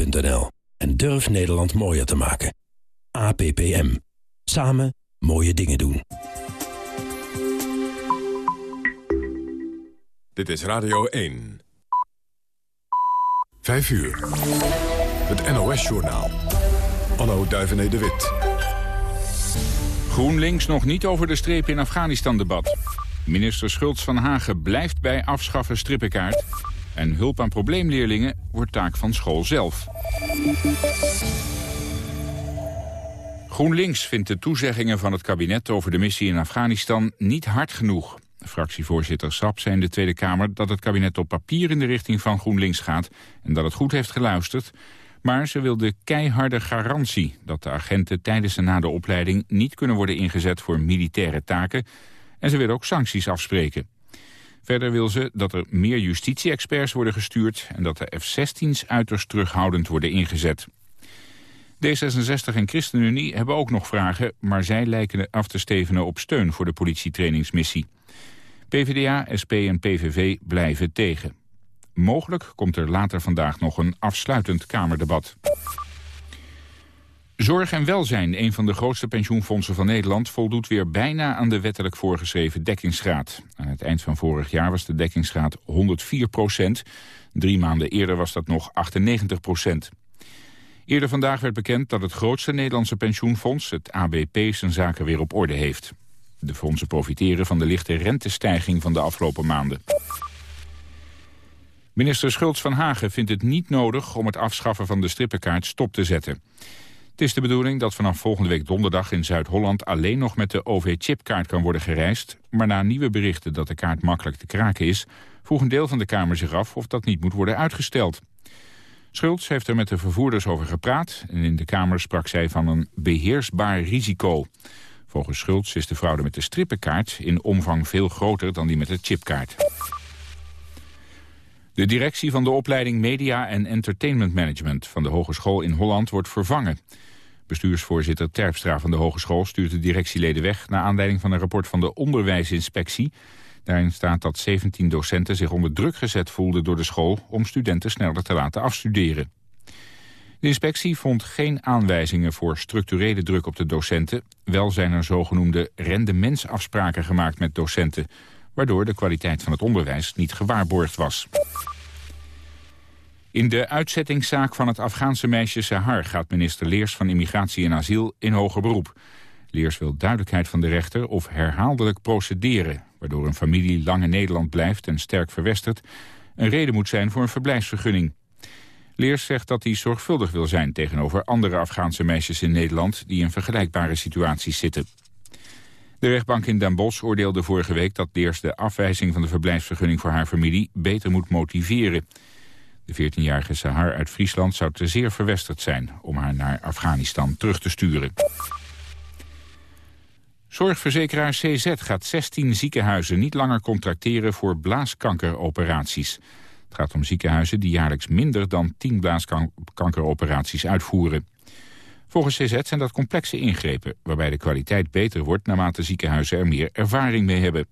APPM.nl en durf Nederland mooier te maken. APPM. Samen mooie dingen doen. Dit is Radio 1. 5 uur. Het NOS-journaal. Anno Duivené de Wit. GroenLinks nog niet over de streep in Afghanistan-debat. Minister Schultz van Hagen blijft bij afschaffen strippenkaart. En hulp aan probleemleerlingen wordt taak van school zelf. GroenLinks vindt de toezeggingen van het kabinet over de missie in Afghanistan niet hard genoeg. Fractievoorzitter Sap zei in de Tweede Kamer dat het kabinet op papier in de richting van GroenLinks gaat en dat het goed heeft geluisterd. Maar ze wil de keiharde garantie dat de agenten tijdens en na de opleiding niet kunnen worden ingezet voor militaire taken. En ze wil ook sancties afspreken. Verder wil ze dat er meer justitie-experts worden gestuurd... en dat de F-16's uiterst terughoudend worden ingezet. D66 en ChristenUnie hebben ook nog vragen... maar zij lijken af te stevenen op steun voor de politietrainingsmissie. PvdA, SP en PVV blijven tegen. Mogelijk komt er later vandaag nog een afsluitend Kamerdebat. Zorg en welzijn, een van de grootste pensioenfondsen van Nederland... voldoet weer bijna aan de wettelijk voorgeschreven dekkingsgraad. Aan het eind van vorig jaar was de dekkingsgraad 104 procent. Drie maanden eerder was dat nog 98 procent. Eerder vandaag werd bekend dat het grootste Nederlandse pensioenfonds... het ABP zijn zaken weer op orde heeft. De fondsen profiteren van de lichte rentestijging van de afgelopen maanden. Minister Schultz van Hagen vindt het niet nodig om het afschaffen van de strippenkaart stop te zetten. Het is de bedoeling dat vanaf volgende week donderdag in Zuid-Holland alleen nog met de OV-chipkaart kan worden gereisd. Maar na nieuwe berichten dat de kaart makkelijk te kraken is, vroeg een deel van de Kamer zich af of dat niet moet worden uitgesteld. Schultz heeft er met de vervoerders over gepraat en in de Kamer sprak zij van een beheersbaar risico. Volgens Schultz is de fraude met de strippenkaart in omvang veel groter dan die met de chipkaart. De directie van de opleiding Media en Entertainment Management van de Hogeschool in Holland wordt vervangen. Bestuursvoorzitter Terpstra van de hogeschool stuurt de directieleden weg... naar aanleiding van een rapport van de onderwijsinspectie. Daarin staat dat 17 docenten zich onder druk gezet voelden door de school... om studenten sneller te laten afstuderen. De inspectie vond geen aanwijzingen voor structurele druk op de docenten. Wel zijn er zogenoemde rendementsafspraken gemaakt met docenten... waardoor de kwaliteit van het onderwijs niet gewaarborgd was. In de uitzettingszaak van het Afghaanse meisje Sahar gaat minister Leers van Immigratie en Asiel in hoger beroep. Leers wil duidelijkheid van de rechter of herhaaldelijk procederen, waardoor een familie lang in Nederland blijft en sterk verwestert, een reden moet zijn voor een verblijfsvergunning. Leers zegt dat hij zorgvuldig wil zijn tegenover andere Afghaanse meisjes in Nederland die in vergelijkbare situaties zitten. De rechtbank in Den Bosch oordeelde vorige week dat Leers de afwijzing van de verblijfsvergunning voor haar familie beter moet motiveren. De 14-jarige Sahar uit Friesland zou te zeer verwesterd zijn om haar naar Afghanistan terug te sturen. Zorgverzekeraar CZ gaat 16 ziekenhuizen niet langer contracteren voor blaaskankeroperaties. Het gaat om ziekenhuizen die jaarlijks minder dan 10 blaaskankeroperaties uitvoeren. Volgens CZ zijn dat complexe ingrepen, waarbij de kwaliteit beter wordt naarmate ziekenhuizen er meer ervaring mee hebben.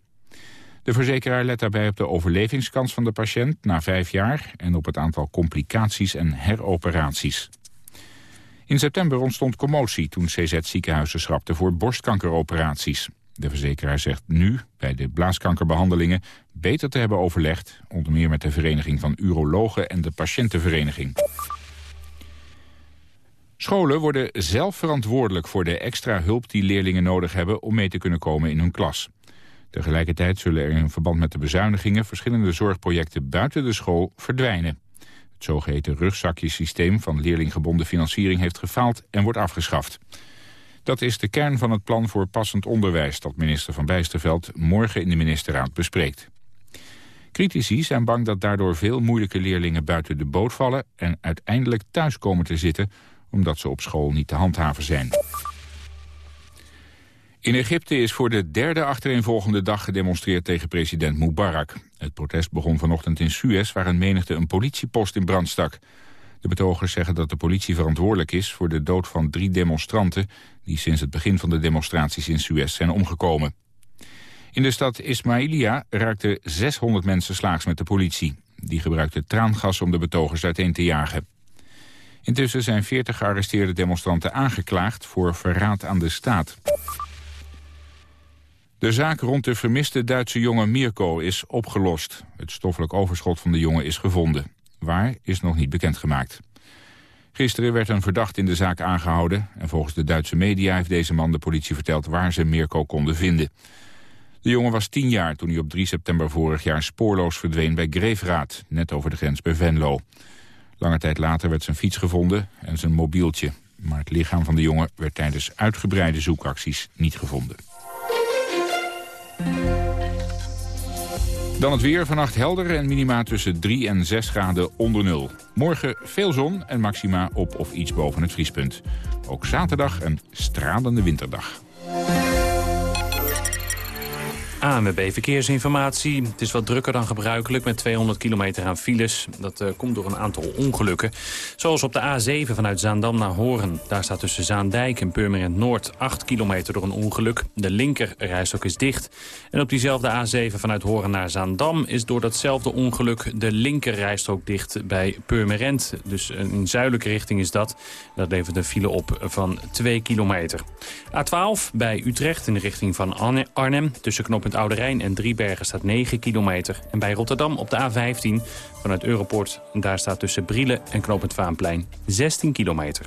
De verzekeraar let daarbij op de overlevingskans van de patiënt na vijf jaar... en op het aantal complicaties en heroperaties. In september ontstond commotie toen CZ ziekenhuizen schrapte voor borstkankeroperaties. De verzekeraar zegt nu, bij de blaaskankerbehandelingen, beter te hebben overlegd... onder meer met de Vereniging van Urologen en de Patiëntenvereniging. Scholen worden zelf verantwoordelijk voor de extra hulp die leerlingen nodig hebben... om mee te kunnen komen in hun klas. Tegelijkertijd zullen er in verband met de bezuinigingen... verschillende zorgprojecten buiten de school verdwijnen. Het zogeheten rugzakjesysteem van leerlinggebonden financiering heeft gefaald en wordt afgeschaft. Dat is de kern van het plan voor passend onderwijs... dat minister Van Bijsterveld morgen in de ministerraad bespreekt. Critici zijn bang dat daardoor veel moeilijke leerlingen buiten de boot vallen... en uiteindelijk thuis komen te zitten omdat ze op school niet te handhaven zijn. In Egypte is voor de derde achtereenvolgende dag gedemonstreerd tegen president Mubarak. Het protest begon vanochtend in Suez, waar een menigte een politiepost in brand stak. De betogers zeggen dat de politie verantwoordelijk is voor de dood van drie demonstranten... die sinds het begin van de demonstraties in Suez zijn omgekomen. In de stad Ismailia raakten 600 mensen slaags met de politie. Die gebruikte traangas om de betogers uiteen te jagen. Intussen zijn 40 gearresteerde demonstranten aangeklaagd voor verraad aan de staat. De zaak rond de vermiste Duitse jongen Mirko is opgelost. Het stoffelijk overschot van de jongen is gevonden. Waar is nog niet bekendgemaakt. Gisteren werd een verdacht in de zaak aangehouden... en volgens de Duitse media heeft deze man de politie verteld... waar ze Mirko konden vinden. De jongen was tien jaar toen hij op 3 september vorig jaar spoorloos verdween bij Greefraad... net over de grens bij Venlo. Lange tijd later werd zijn fiets gevonden en zijn mobieltje. Maar het lichaam van de jongen werd tijdens uitgebreide zoekacties niet gevonden. Dan het weer. Vannacht helder en minima tussen 3 en 6 graden onder nul. Morgen veel zon en maxima op of iets boven het vriespunt. Ook zaterdag een stralende winterdag. ANWB Verkeersinformatie. Het is wat drukker dan gebruikelijk met 200 kilometer aan files. Dat uh, komt door een aantal ongelukken. Zoals op de A7 vanuit Zaandam naar Horen. Daar staat tussen Zaandijk en Purmerend Noord 8 kilometer door een ongeluk. De linker rijstok is dicht. En op diezelfde A7 vanuit Horen naar Zaandam... is door datzelfde ongeluk de linker rijstrook dicht bij Purmerend. Dus in zuidelijke richting is dat. Dat levert een file op van 2 kilometer. A12 bij Utrecht in de richting van Arnhem. Tussen knooppunt Oude Rijn en Driebergen staat 9 kilometer. En bij Rotterdam op de A15 vanuit Europort. Daar staat tussen Brielen en knooppunt Vaanplein 16 kilometer.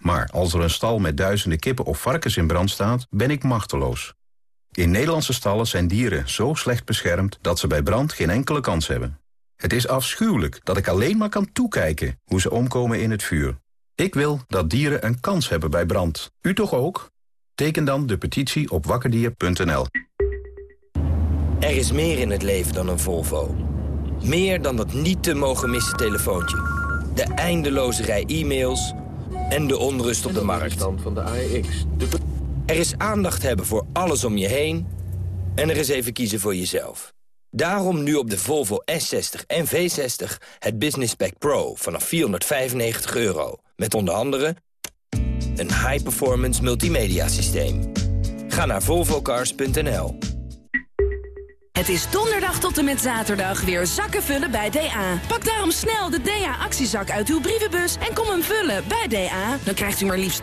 Maar als er een stal met duizenden kippen of varkens in brand staat, ben ik machteloos. In Nederlandse stallen zijn dieren zo slecht beschermd dat ze bij brand geen enkele kans hebben. Het is afschuwelijk dat ik alleen maar kan toekijken hoe ze omkomen in het vuur. Ik wil dat dieren een kans hebben bij brand. U toch ook? Teken dan de petitie op wakkerdier.nl. Er is meer in het leven dan een Volvo. Meer dan dat niet te mogen missen telefoontje. De eindeloze rij e-mails en de onrust op de markt. Er is aandacht hebben voor alles om je heen... en er is even kiezen voor jezelf. Daarom nu op de Volvo S60 en V60 het Business Pack Pro vanaf 495 euro. Met onder andere een high-performance multimedia systeem. Ga naar volvocars.nl. Het is donderdag tot en met zaterdag weer zakken vullen bij DA. Pak daarom snel de DA-actiezak uit uw brievenbus en kom hem vullen bij DA. Dan krijgt u maar liefst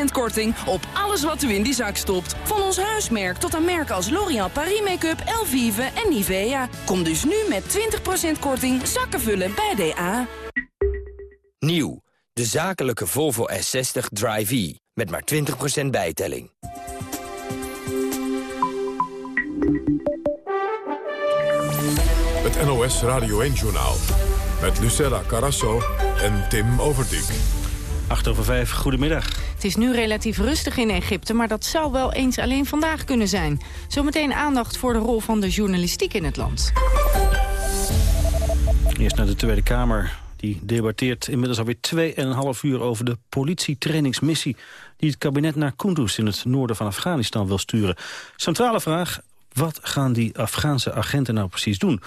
20% korting op alles wat u in die zak stopt. Van ons huismerk tot aan merken als L'Oréal Paris Make-up, Elvive en Nivea. Kom dus nu met 20% korting zakken vullen bij DA. Nieuw, de zakelijke Volvo S60 Drive-E met maar 20% bijtelling. Het NOS Radio 1-journaal. Met Lucella Carasso en Tim Overdijk. 8 over 5, goedemiddag. Het is nu relatief rustig in Egypte, maar dat zou wel eens alleen vandaag kunnen zijn. Zometeen aandacht voor de rol van de journalistiek in het land. Eerst naar de Tweede Kamer. Die debatteert inmiddels alweer 2,5 uur over de politietrainingsmissie... die het kabinet naar Kunduz in het noorden van Afghanistan wil sturen. Centrale vraag, wat gaan die Afghaanse agenten nou precies doen?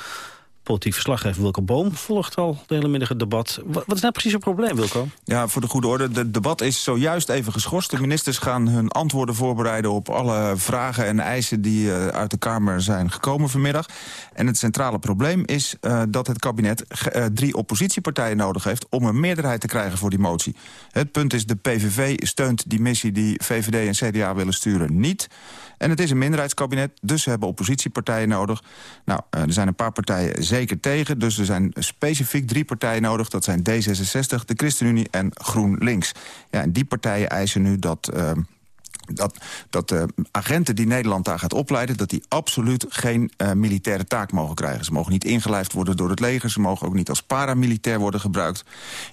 Politiek verslaggever Wilco Boom volgt al de hele middag het debat. Wat, is nou precies het probleem, Wilco? Ja, voor de goede orde. Het debat is zojuist even geschorst. De ministers gaan hun antwoorden voorbereiden op alle vragen en eisen... die uh, uit de Kamer zijn gekomen vanmiddag. En het centrale probleem is uh, dat het kabinet uh, drie oppositiepartijen nodig heeft... om een meerderheid te krijgen voor die motie. Het punt is, de PVV steunt die missie die VVD en CDA willen sturen niet... En het is een minderheidskabinet, dus ze hebben oppositiepartijen nodig. Nou, er zijn een paar partijen zeker tegen. Dus er zijn specifiek drie partijen nodig. Dat zijn D66, de ChristenUnie en GroenLinks. Ja, en die partijen eisen nu dat... Uh, dat, dat uh, agenten die Nederland daar gaat opleiden... dat die absoluut geen uh, militaire taak mogen krijgen. Ze mogen niet ingelijfd worden door het leger. Ze mogen ook niet als paramilitair worden gebruikt.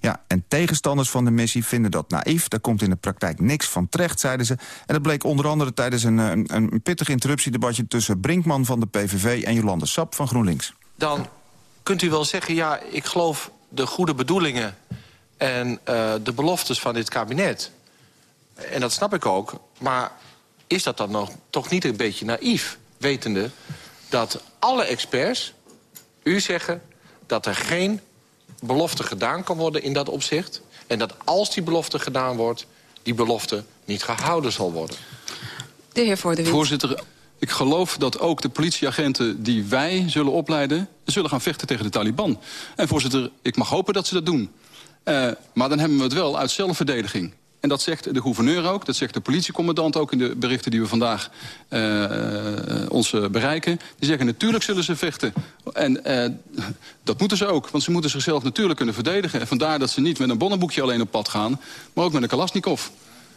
Ja, en tegenstanders van de missie vinden dat naïef. Daar komt in de praktijk niks van terecht, zeiden ze. En dat bleek onder andere tijdens een, een, pittig interruptiedebatje... tussen Brinkman van de PVV en Jolande Sap van GroenLinks dan kunt u wel zeggen... ja, ik geloof de goede bedoelingen En uh, de beloftes van dit kabinet, en dat snap ik ook... maar is dat dan nog toch niet een beetje naïef? Wetende dat alle experts u zeggen dat er geen belofte gedaan kan worden in dat opzicht... en dat als die belofte gedaan wordt, die belofte niet gehouden zal worden. De heer Voor de Voorzitter, ik geloof dat ook de politieagenten die wij zullen opleiden... zullen gaan vechten tegen de Taliban. En voorzitter, ik mag hopen dat ze dat doen. Uh, maar dan hebben we het wel uit zelfverdediging. En dat zegt de gouverneur ook, dat zegt de politiecommandant ook... in de berichten die we vandaag uh, ons bereiken. Die zeggen natuurlijk zullen ze vechten. En uh, dat moeten ze ook, want ze moeten zichzelf natuurlijk kunnen verdedigen. En vandaar dat ze niet met een bonnenboekje alleen op pad gaan... maar ook met een Kalasnikov.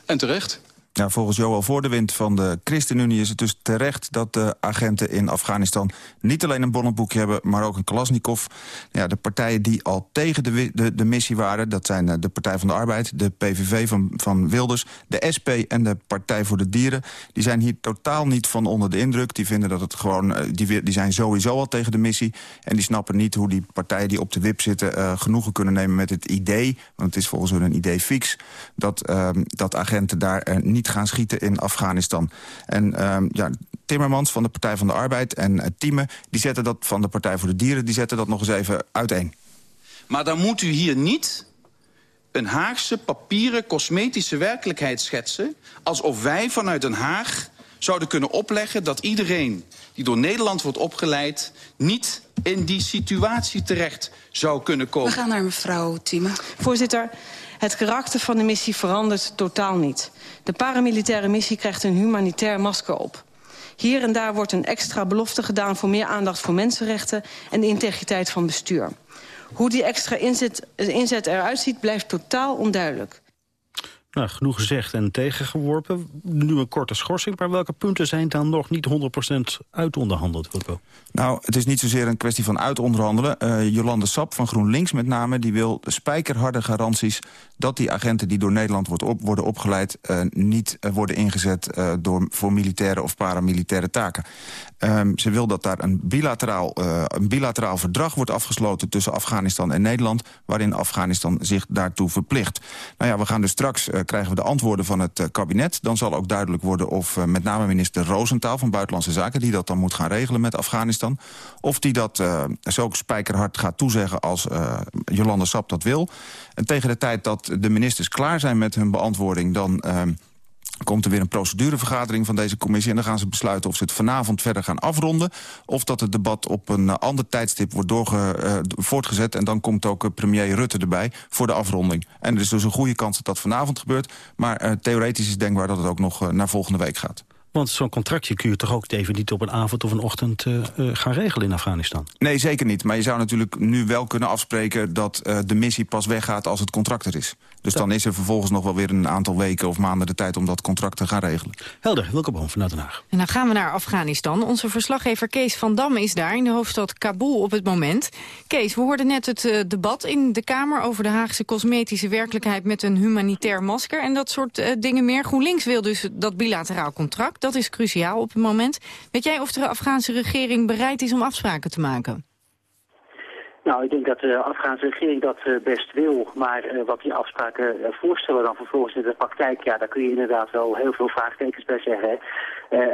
En terecht. Ja, volgens Joël Voordewind van de ChristenUnie is het dus terecht... dat de agenten in Afghanistan niet alleen een bonnenboekje hebben... maar ook een Kalasnikov. Ja, de partijen die al tegen de, de, missie waren... dat zijn eh, de Partij van de Arbeid, de PVV van, van Wilders... de SP en de Partij voor de Dieren. Die zijn hier totaal niet van onder de indruk. Die vinden dat het gewoon... Eh, die, die zijn sowieso al tegen de missie. En die snappen niet hoe die partijen die op de wip zitten... Uh, genoegen kunnen nemen met het idee... want het is volgens hun een idee fix... dat, uh, dat agenten daar uh, niet gaan schieten in Afghanistan. En uh, ja, Timmermans van de Partij van de Arbeid en uh, Thieme... die zetten dat van de Partij voor de Dieren, die zetten dat nog eens even uiteen. Maar dan moet u hier niet een Haagse papieren cosmetische werkelijkheid schetsen... alsof wij vanuit Den Haag zouden kunnen opleggen dat iedereen die door Nederland wordt opgeleid... niet in die situatie terecht zou kunnen komen. We gaan naar mevrouw Thieme. Voorzitter, het karakter van de missie verandert totaal niet. De paramilitaire missie krijgt een humanitair masker op. Hier en daar wordt een extra belofte gedaan voor meer aandacht voor mensenrechten en de integriteit van bestuur. Hoe die extra inzet, inzet eruit ziet blijft totaal onduidelijk. Nou, genoeg gezegd en tegengeworpen. Nu een korte schorsing, maar welke punten zijn dan nog niet 100% uitonderhandeld? Nou, het is niet zozeer een kwestie van uitonderhandelen. Uh, Jolande Sap van GroenLinks met name, die wil spijkerharde garanties... dat die agenten die door Nederland wordt op, worden opgeleid... Uh, niet uh, worden ingezet door, voor militaire of paramilitaire taken. Um, ze wil dat daar een bilateraal, een bilateraal verdrag wordt afgesloten... tussen Afghanistan en Nederland... waarin Afghanistan zich daartoe verplicht. Nou ja, we gaan dus straks krijgen we de antwoorden van het kabinet. Dan zal ook duidelijk worden of met name minister Roosentaal... van Buitenlandse Zaken, die dat dan moet gaan regelen met Afghanistan of die dat zo spijkerhard gaat toezeggen als Jolande Sap dat wil. En tegen de tijd dat de ministers klaar zijn met hun beantwoording... dan uh, komt er weer een procedurevergadering van deze commissie... en dan gaan ze besluiten of ze het vanavond verder gaan afronden... of dat het debat op een ander tijdstip wordt doorge, uh, voortgezet... en dan komt ook premier Rutte erbij voor de afronding. En er is dus een goede kans dat dat vanavond gebeurt... maar theoretisch is denkbaar dat het ook nog naar volgende week gaat. Want zo'n contractje kun je toch ook even niet op een avond of een ochtend uh, uh, gaan regelen in Afghanistan? Nee, zeker niet. Maar je zou natuurlijk nu wel kunnen afspreken dat uh, de missie pas weggaat als het contract er is. Dus dan is er vervolgens nog wel weer een aantal weken of maanden de tijd om dat contract te gaan regelen. Helder, welkom Boom vanuit Den Haag. En dan gaan we naar Afghanistan. Onze verslaggever Kees van Dam is daar in de hoofdstad Kabul op het moment. Kees, we hoorden net het uh, debat in de Kamer over de Haagse cosmetische werkelijkheid met een humanitair masker en dat soort uh, dingen meer. GroenLinks wil dus dat bilateraal contract. Dat is cruciaal op het moment. Weet jij of de Afghaanse regering bereid is om afspraken te maken? Nou, ik denk dat de Afghaanse regering dat uh, best wil. Maar uh, wat die afspraken uh, voorstellen dan vervolgens in de praktijk... ja, daar kun je inderdaad wel heel veel vraagtekens bij zeggen.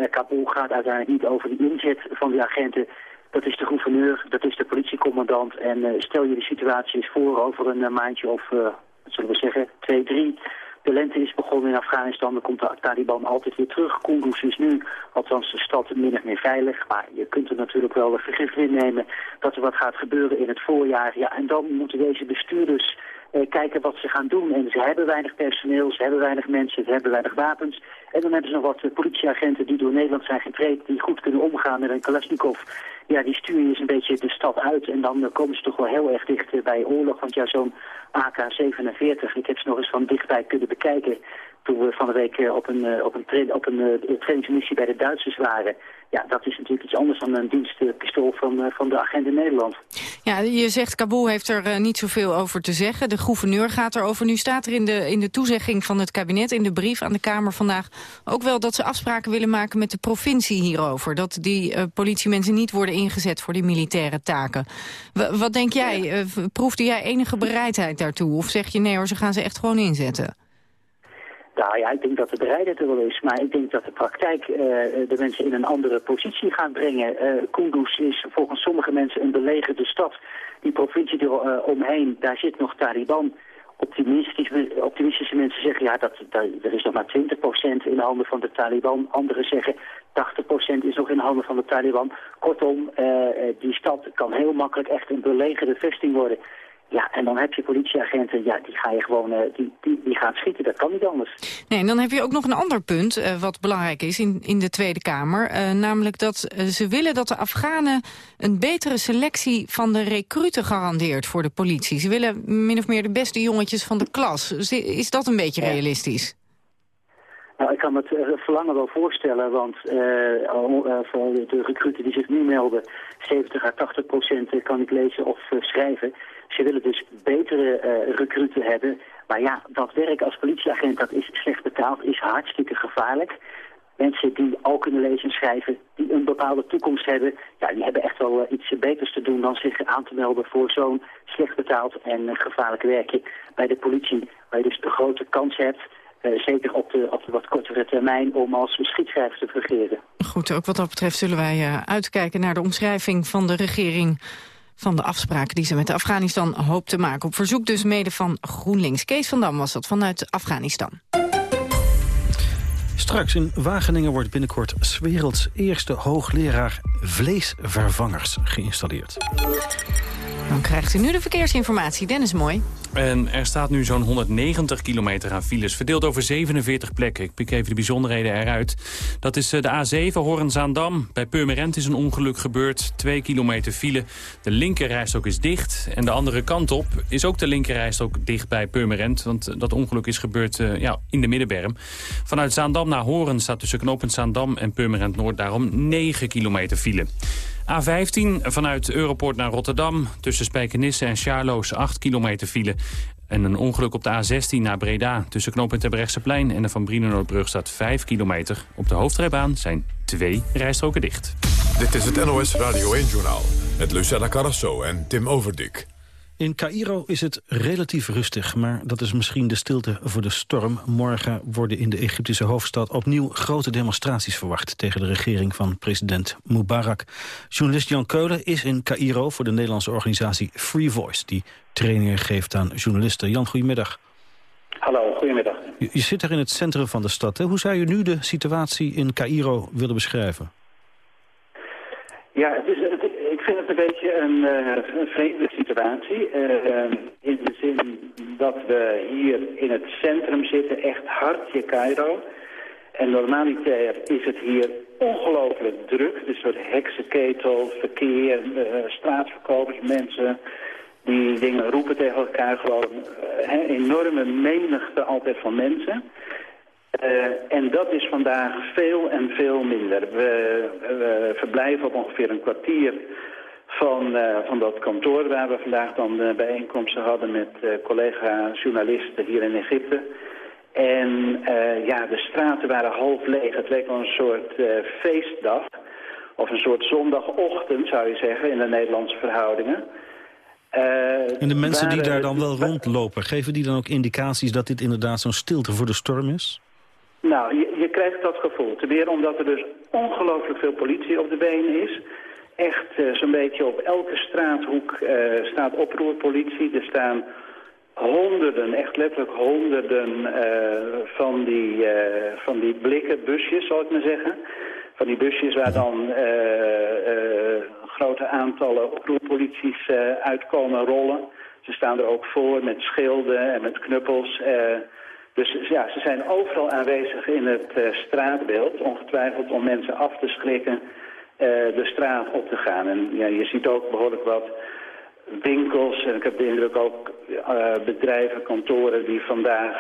Kabul gaat uiteindelijk niet over de inzet van die agenten. Dat is de gouverneur, dat is de politiecommandant. En stel je de situatie eens voor over een maandje of, wat zullen we zeggen, twee, drie... De lente is begonnen in Afghanistan, dan komt de Taliban altijd weer terug. Kunduz is nu, althans de stad, min of meer veilig. Maar je kunt er natuurlijk wel vergif in nemen dat er wat gaat gebeuren in het voorjaar. Ja, en dan moeten deze bestuurders kijken wat ze gaan doen. En ze hebben weinig personeel, ze hebben weinig mensen, ze hebben weinig wapens. En dan hebben ze nog wat uh, politieagenten die door Nederland zijn getraind... die goed kunnen omgaan met een Kalashnikov. Ja, die stuur je eens een beetje de stad uit. En dan uh, komen ze toch wel heel erg dicht bij oorlog. Want ja, zo'n AK-47, ik heb ze nog eens van dichtbij kunnen bekijken... toen we van de week op een, op een, tra op een trainingsmissie bij de Duitsers waren... Ja, dat is natuurlijk iets anders dan een dienstpistool van, van de agent in Nederland. Ja, je zegt Kabul heeft er uh, niet zoveel over te zeggen. De gouverneur gaat erover. Nu staat er in de, in de toezegging van het kabinet, in de brief aan de Kamer vandaag... ook wel dat ze afspraken willen maken met de provincie hierover. Dat die uh, politiemensen niet worden ingezet voor die militaire taken. W wat denk jij? Ja. Uh, proefde jij enige bereidheid daartoe? Of zeg je nee hoor, ze gaan ze echt gewoon inzetten? Nou ja, ik denk dat de bereidheid er wel is. Maar ik denk dat de praktijk uh, de mensen in een andere positie gaat brengen. Uh, Kunduz is volgens sommige mensen een belegerde stad. Die provincie eromheen, uh, daar zit nog Taliban. Optimistische, optimistische mensen zeggen, ja, dat, dat, er is nog maar 20% in de handen van de Taliban. Anderen zeggen, 80% is nog in de handen van de Taliban. Kortom, die stad kan heel makkelijk echt een belegerde vesting worden. Ja, en dan heb je politieagenten, ja, die ga je gewoon, uh, die, die, die gaan schieten. Dat kan niet anders. Nee, en dan heb je ook nog een ander punt uh, wat belangrijk is in, in de Tweede Kamer. Uh, namelijk dat ze willen dat de Afghanen een betere selectie van de recruten garandeert voor de politie. Ze willen min of meer de beste jongetjes van de klas. Is dat een beetje ja. realistisch? Nou, ik kan me het verlangen wel voorstellen, want voor de recruten die zich nu melden, 70 à 80 procent kan ik lezen of schrijven. Ze willen dus betere uh, recruten hebben. Maar ja, dat werk als politieagent, dat is slecht betaald, is hartstikke gevaarlijk. Mensen die al kunnen lezen en schrijven, die een bepaalde toekomst hebben... ja, die hebben echt wel iets beters te doen dan zich aan te melden voor zo'n slecht betaald en gevaarlijk werkje bij de politie. Waar je dus de grote kans hebt, zeker op de, op de wat kortere termijn, om als schietschrijver te fungeren. Goed, ook wat dat betreft zullen wij uitkijken naar de omschrijving van de regering van de afspraken die ze met Afghanistan hoopt te maken. Op verzoek dus mede van GroenLinks. Kees van Dam was dat vanuit Afghanistan. Straks in Wageningen wordt binnenkort 's werelds eerste hoogleraar vleesvervangers geïnstalleerd. Dan krijgt u nu de verkeersinformatie. Dennis Mooi. En er staat nu zo'n 190 kilometer aan files, verdeeld over 47 plekken. Ik pik even de bijzonderheden eruit. Dat is eh, de A7 Horen-Zaandam. Bij Purmerend is een ongeluk gebeurd. 2 kilometer file. De linkerrijstok is dicht. En de andere kant op is ook de linkerrijstok dicht bij Purmerend. Want eh, dat ongeluk is gebeurd uh, ja, in de middenberm. Vanuit Zaandam naar Horen staat tussen knooppunt Zaandam en Purmerend Noord daarom 9 kilometer file. A15 vanuit Europoort naar Rotterdam. Tussen Spijkenisse en Charloes 8 kilometer file. En een ongeluk op de A16 naar Breda. Tussen knooppunt Terbrechtseplein en de Van Brienenoordbrug staat 5 kilometer. Op de hoofdrijbaan zijn twee rijstroken dicht. Dit is het NOS Radio 1-journaal. Met Lucella Carrasso en Tim Overdik. In Cairo is het relatief rustig, maar dat is misschien de stilte voor de storm. Morgen worden in de Egyptische hoofdstad opnieuw grote demonstraties verwacht... tegen de regering van president Mubarak. Journalist Jan Keulen is in Cairo voor de Nederlandse organisatie Free Voice... die trainingen geeft aan journalisten. Jan, goedemiddag. Hallo, goedemiddag. Je, je zit er in het centrum van de stad. Hè? Hoe zou je nu de situatie in Cairo willen beschrijven? Ja, het is, het, een beetje een, een vreemde situatie. Uh, in de zin dat we hier in het centrum zitten, echt hartje Cairo. En normaliter is het hier ongelooflijk druk. Een soort heksenketel, verkeer, uh, straatverkopers, mensen die dingen roepen tegen elkaar. Gewoon uh, enorme menigte altijd van mensen. En dat is vandaag veel en veel minder. We, we verblijven op ongeveer een kwartier van, uh, van dat kantoor waar we vandaag dan uh, bijeenkomsten hadden met collega-journalisten hier in Egypte. En ja, de straten waren half leeg. Het leek wel een soort feestdag. Of een soort zondagochtend zou je zeggen in de Nederlandse verhoudingen. en de mensen die daar dan wel rondlopen, geven die dan ook indicaties dat dit inderdaad zo'n stilte voor de storm is? Nou, je, je, krijgt dat gevoel. Ten meer omdat er dus ongelooflijk veel politie op de been is. Echt uh, zo'n beetje op elke straathoek uh, staat oproerpolitie. Er staan honderden, echt letterlijk honderden uh, van, die, van die blikken busjes, zal ik maar zeggen. Van die busjes waar dan grote aantallen oproerpolities uitkomen rollen. Ze staan er ook voor met schilden en met knuppels... Dus ja, ze zijn overal aanwezig in het straatbeeld, ongetwijfeld om mensen af te schrikken de straat op te gaan. En ja, je ziet ook behoorlijk wat winkels en ik heb de indruk ook uh, bedrijven, kantoren die vandaag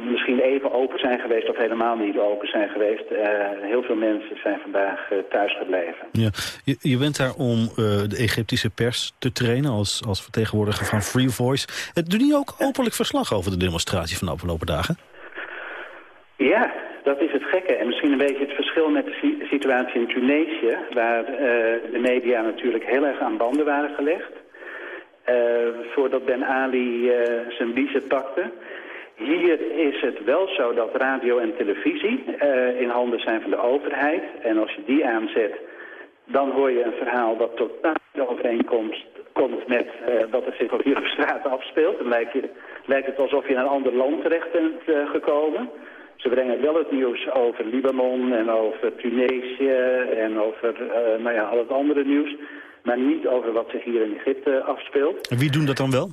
misschien even open zijn geweest of helemaal niet open zijn geweest. Uh, heel veel mensen zijn vandaag uh, thuis gebleven. Ja. Je, je bent daar om uh, de Egyptische pers te trainen als, als vertegenwoordiger van Free Voice. Doe je ook openlijk verslag over de demonstratie van de afgelopen dagen? Ja, dat is het gekke. En misschien een beetje het verschil met de situatie in Tunesië... waar de media natuurlijk heel erg aan banden waren gelegd... voordat Ben Ali zijn biezen pakte... Hier is het wel zo dat radio en televisie in handen zijn van de overheid. En als je die aanzet, dan hoor je een verhaal dat totaal de overeenkomst komt met wat er zich hier op straat afspeelt. Dan lijkt, lijkt het alsof je in een ander land terecht bent gekomen. Ze brengen wel het nieuws over Libanon en over Tunesië en over nou ja, al het andere nieuws. Maar niet over wat zich hier in Egypte afspeelt. En wie doen dat dan wel?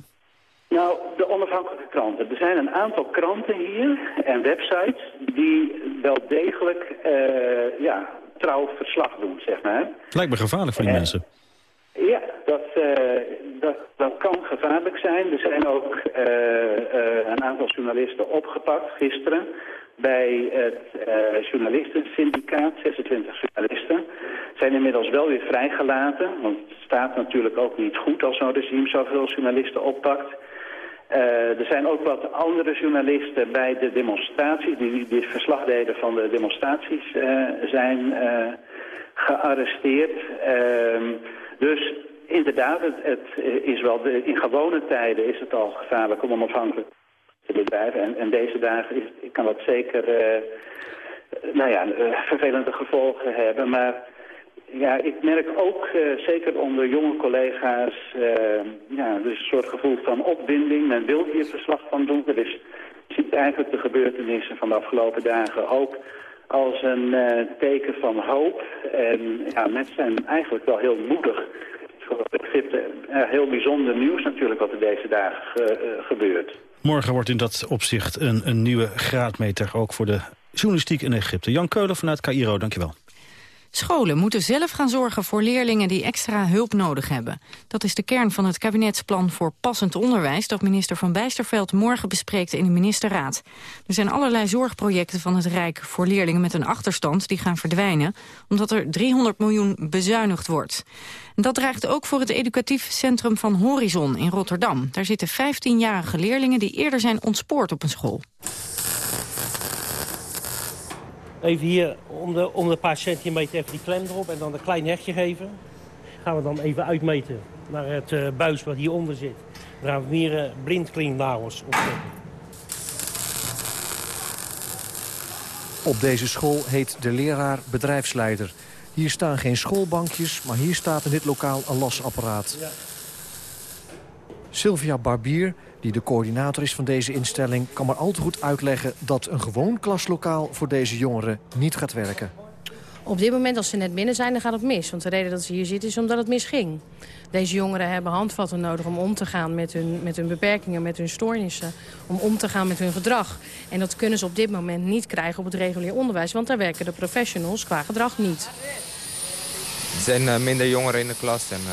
Nou, de onafhankelijke kranten. Er zijn een aantal kranten hier en websites die wel degelijk uh, ja, trouw verslag doen, zeg maar. Lijkt me gevaarlijk voor die mensen. Ja, dat, uh, dat, dat kan gevaarlijk zijn. Er zijn ook een aantal journalisten opgepakt gisteren bij het journalistensyndicaat, 26 journalisten. Zijn inmiddels wel weer vrijgelaten, want het staat natuurlijk ook niet goed als zo'n regime zoveel journalisten oppakt. Uh, er zijn ook wat andere journalisten bij de demonstraties, die, die verslag deden van de demonstraties, uh, zijn gearresteerd. Ehm, dus inderdaad, het, het is wel in gewone tijden is het al gevaarlijk om onafhankelijk En, en deze dagen kan dat zeker nou ja, vervelende gevolgen hebben. Maar ja, ik merk ook, uh, zeker onder jonge collega's, ja, dus een soort gevoel van opwinding. Men wil hier verslag van doen. Er is, ziet eigenlijk de gebeurtenissen van de afgelopen dagen ook als een teken van hoop. En ja, mensen zijn eigenlijk wel heel moedig. Voor Egypte heel bijzonder nieuws natuurlijk wat er deze dagen gebeurt. Morgen wordt in dat opzicht een, een nieuwe graadmeter ook voor de journalistiek in Egypte. Jan Keulen vanuit Cairo, dankjewel. Scholen moeten zelf gaan zorgen voor leerlingen die extra hulp nodig hebben. Dat is de kern van het kabinetsplan voor passend onderwijs... dat minister Van Bijsterveld morgen bespreekt in de ministerraad. Er zijn allerlei zorgprojecten van het Rijk voor leerlingen met een achterstand... die gaan verdwijnen, omdat er 300 miljoen bezuinigd wordt. Dat dreigt ook voor het educatief centrum van Horizon in Rotterdam. Daar zitten 15-jarige leerlingen die eerder zijn ontspoord op een school. Even hier om de, om de paar centimeter even die klem erop en dan een klein hechtje geven. Gaan we dan even uitmeten naar het uh, buis wat hieronder zit. Dan gaan we hier uh, blindklinknagels opzetten. Op deze school heet de leraar bedrijfsleider. Hier staan geen schoolbankjes, maar hier staat in dit lokaal een lasapparaat. Ja. Sylvia Barbier die de coördinator is van deze instelling... kan maar al te goed uitleggen dat een gewoon klaslokaal voor deze jongeren niet gaat werken. Op dit moment, als ze net binnen zijn, dan gaat het mis. Want de reden dat ze hier zitten is omdat het misging. Deze jongeren hebben handvatten nodig om om te gaan met hun, met hun beperkingen, met hun stoornissen. Om om te gaan met hun gedrag. En dat kunnen ze op dit moment niet krijgen op het regulier onderwijs. Want daar werken de professionals qua gedrag niet. Er zijn uh, minder jongeren in de klas en uh,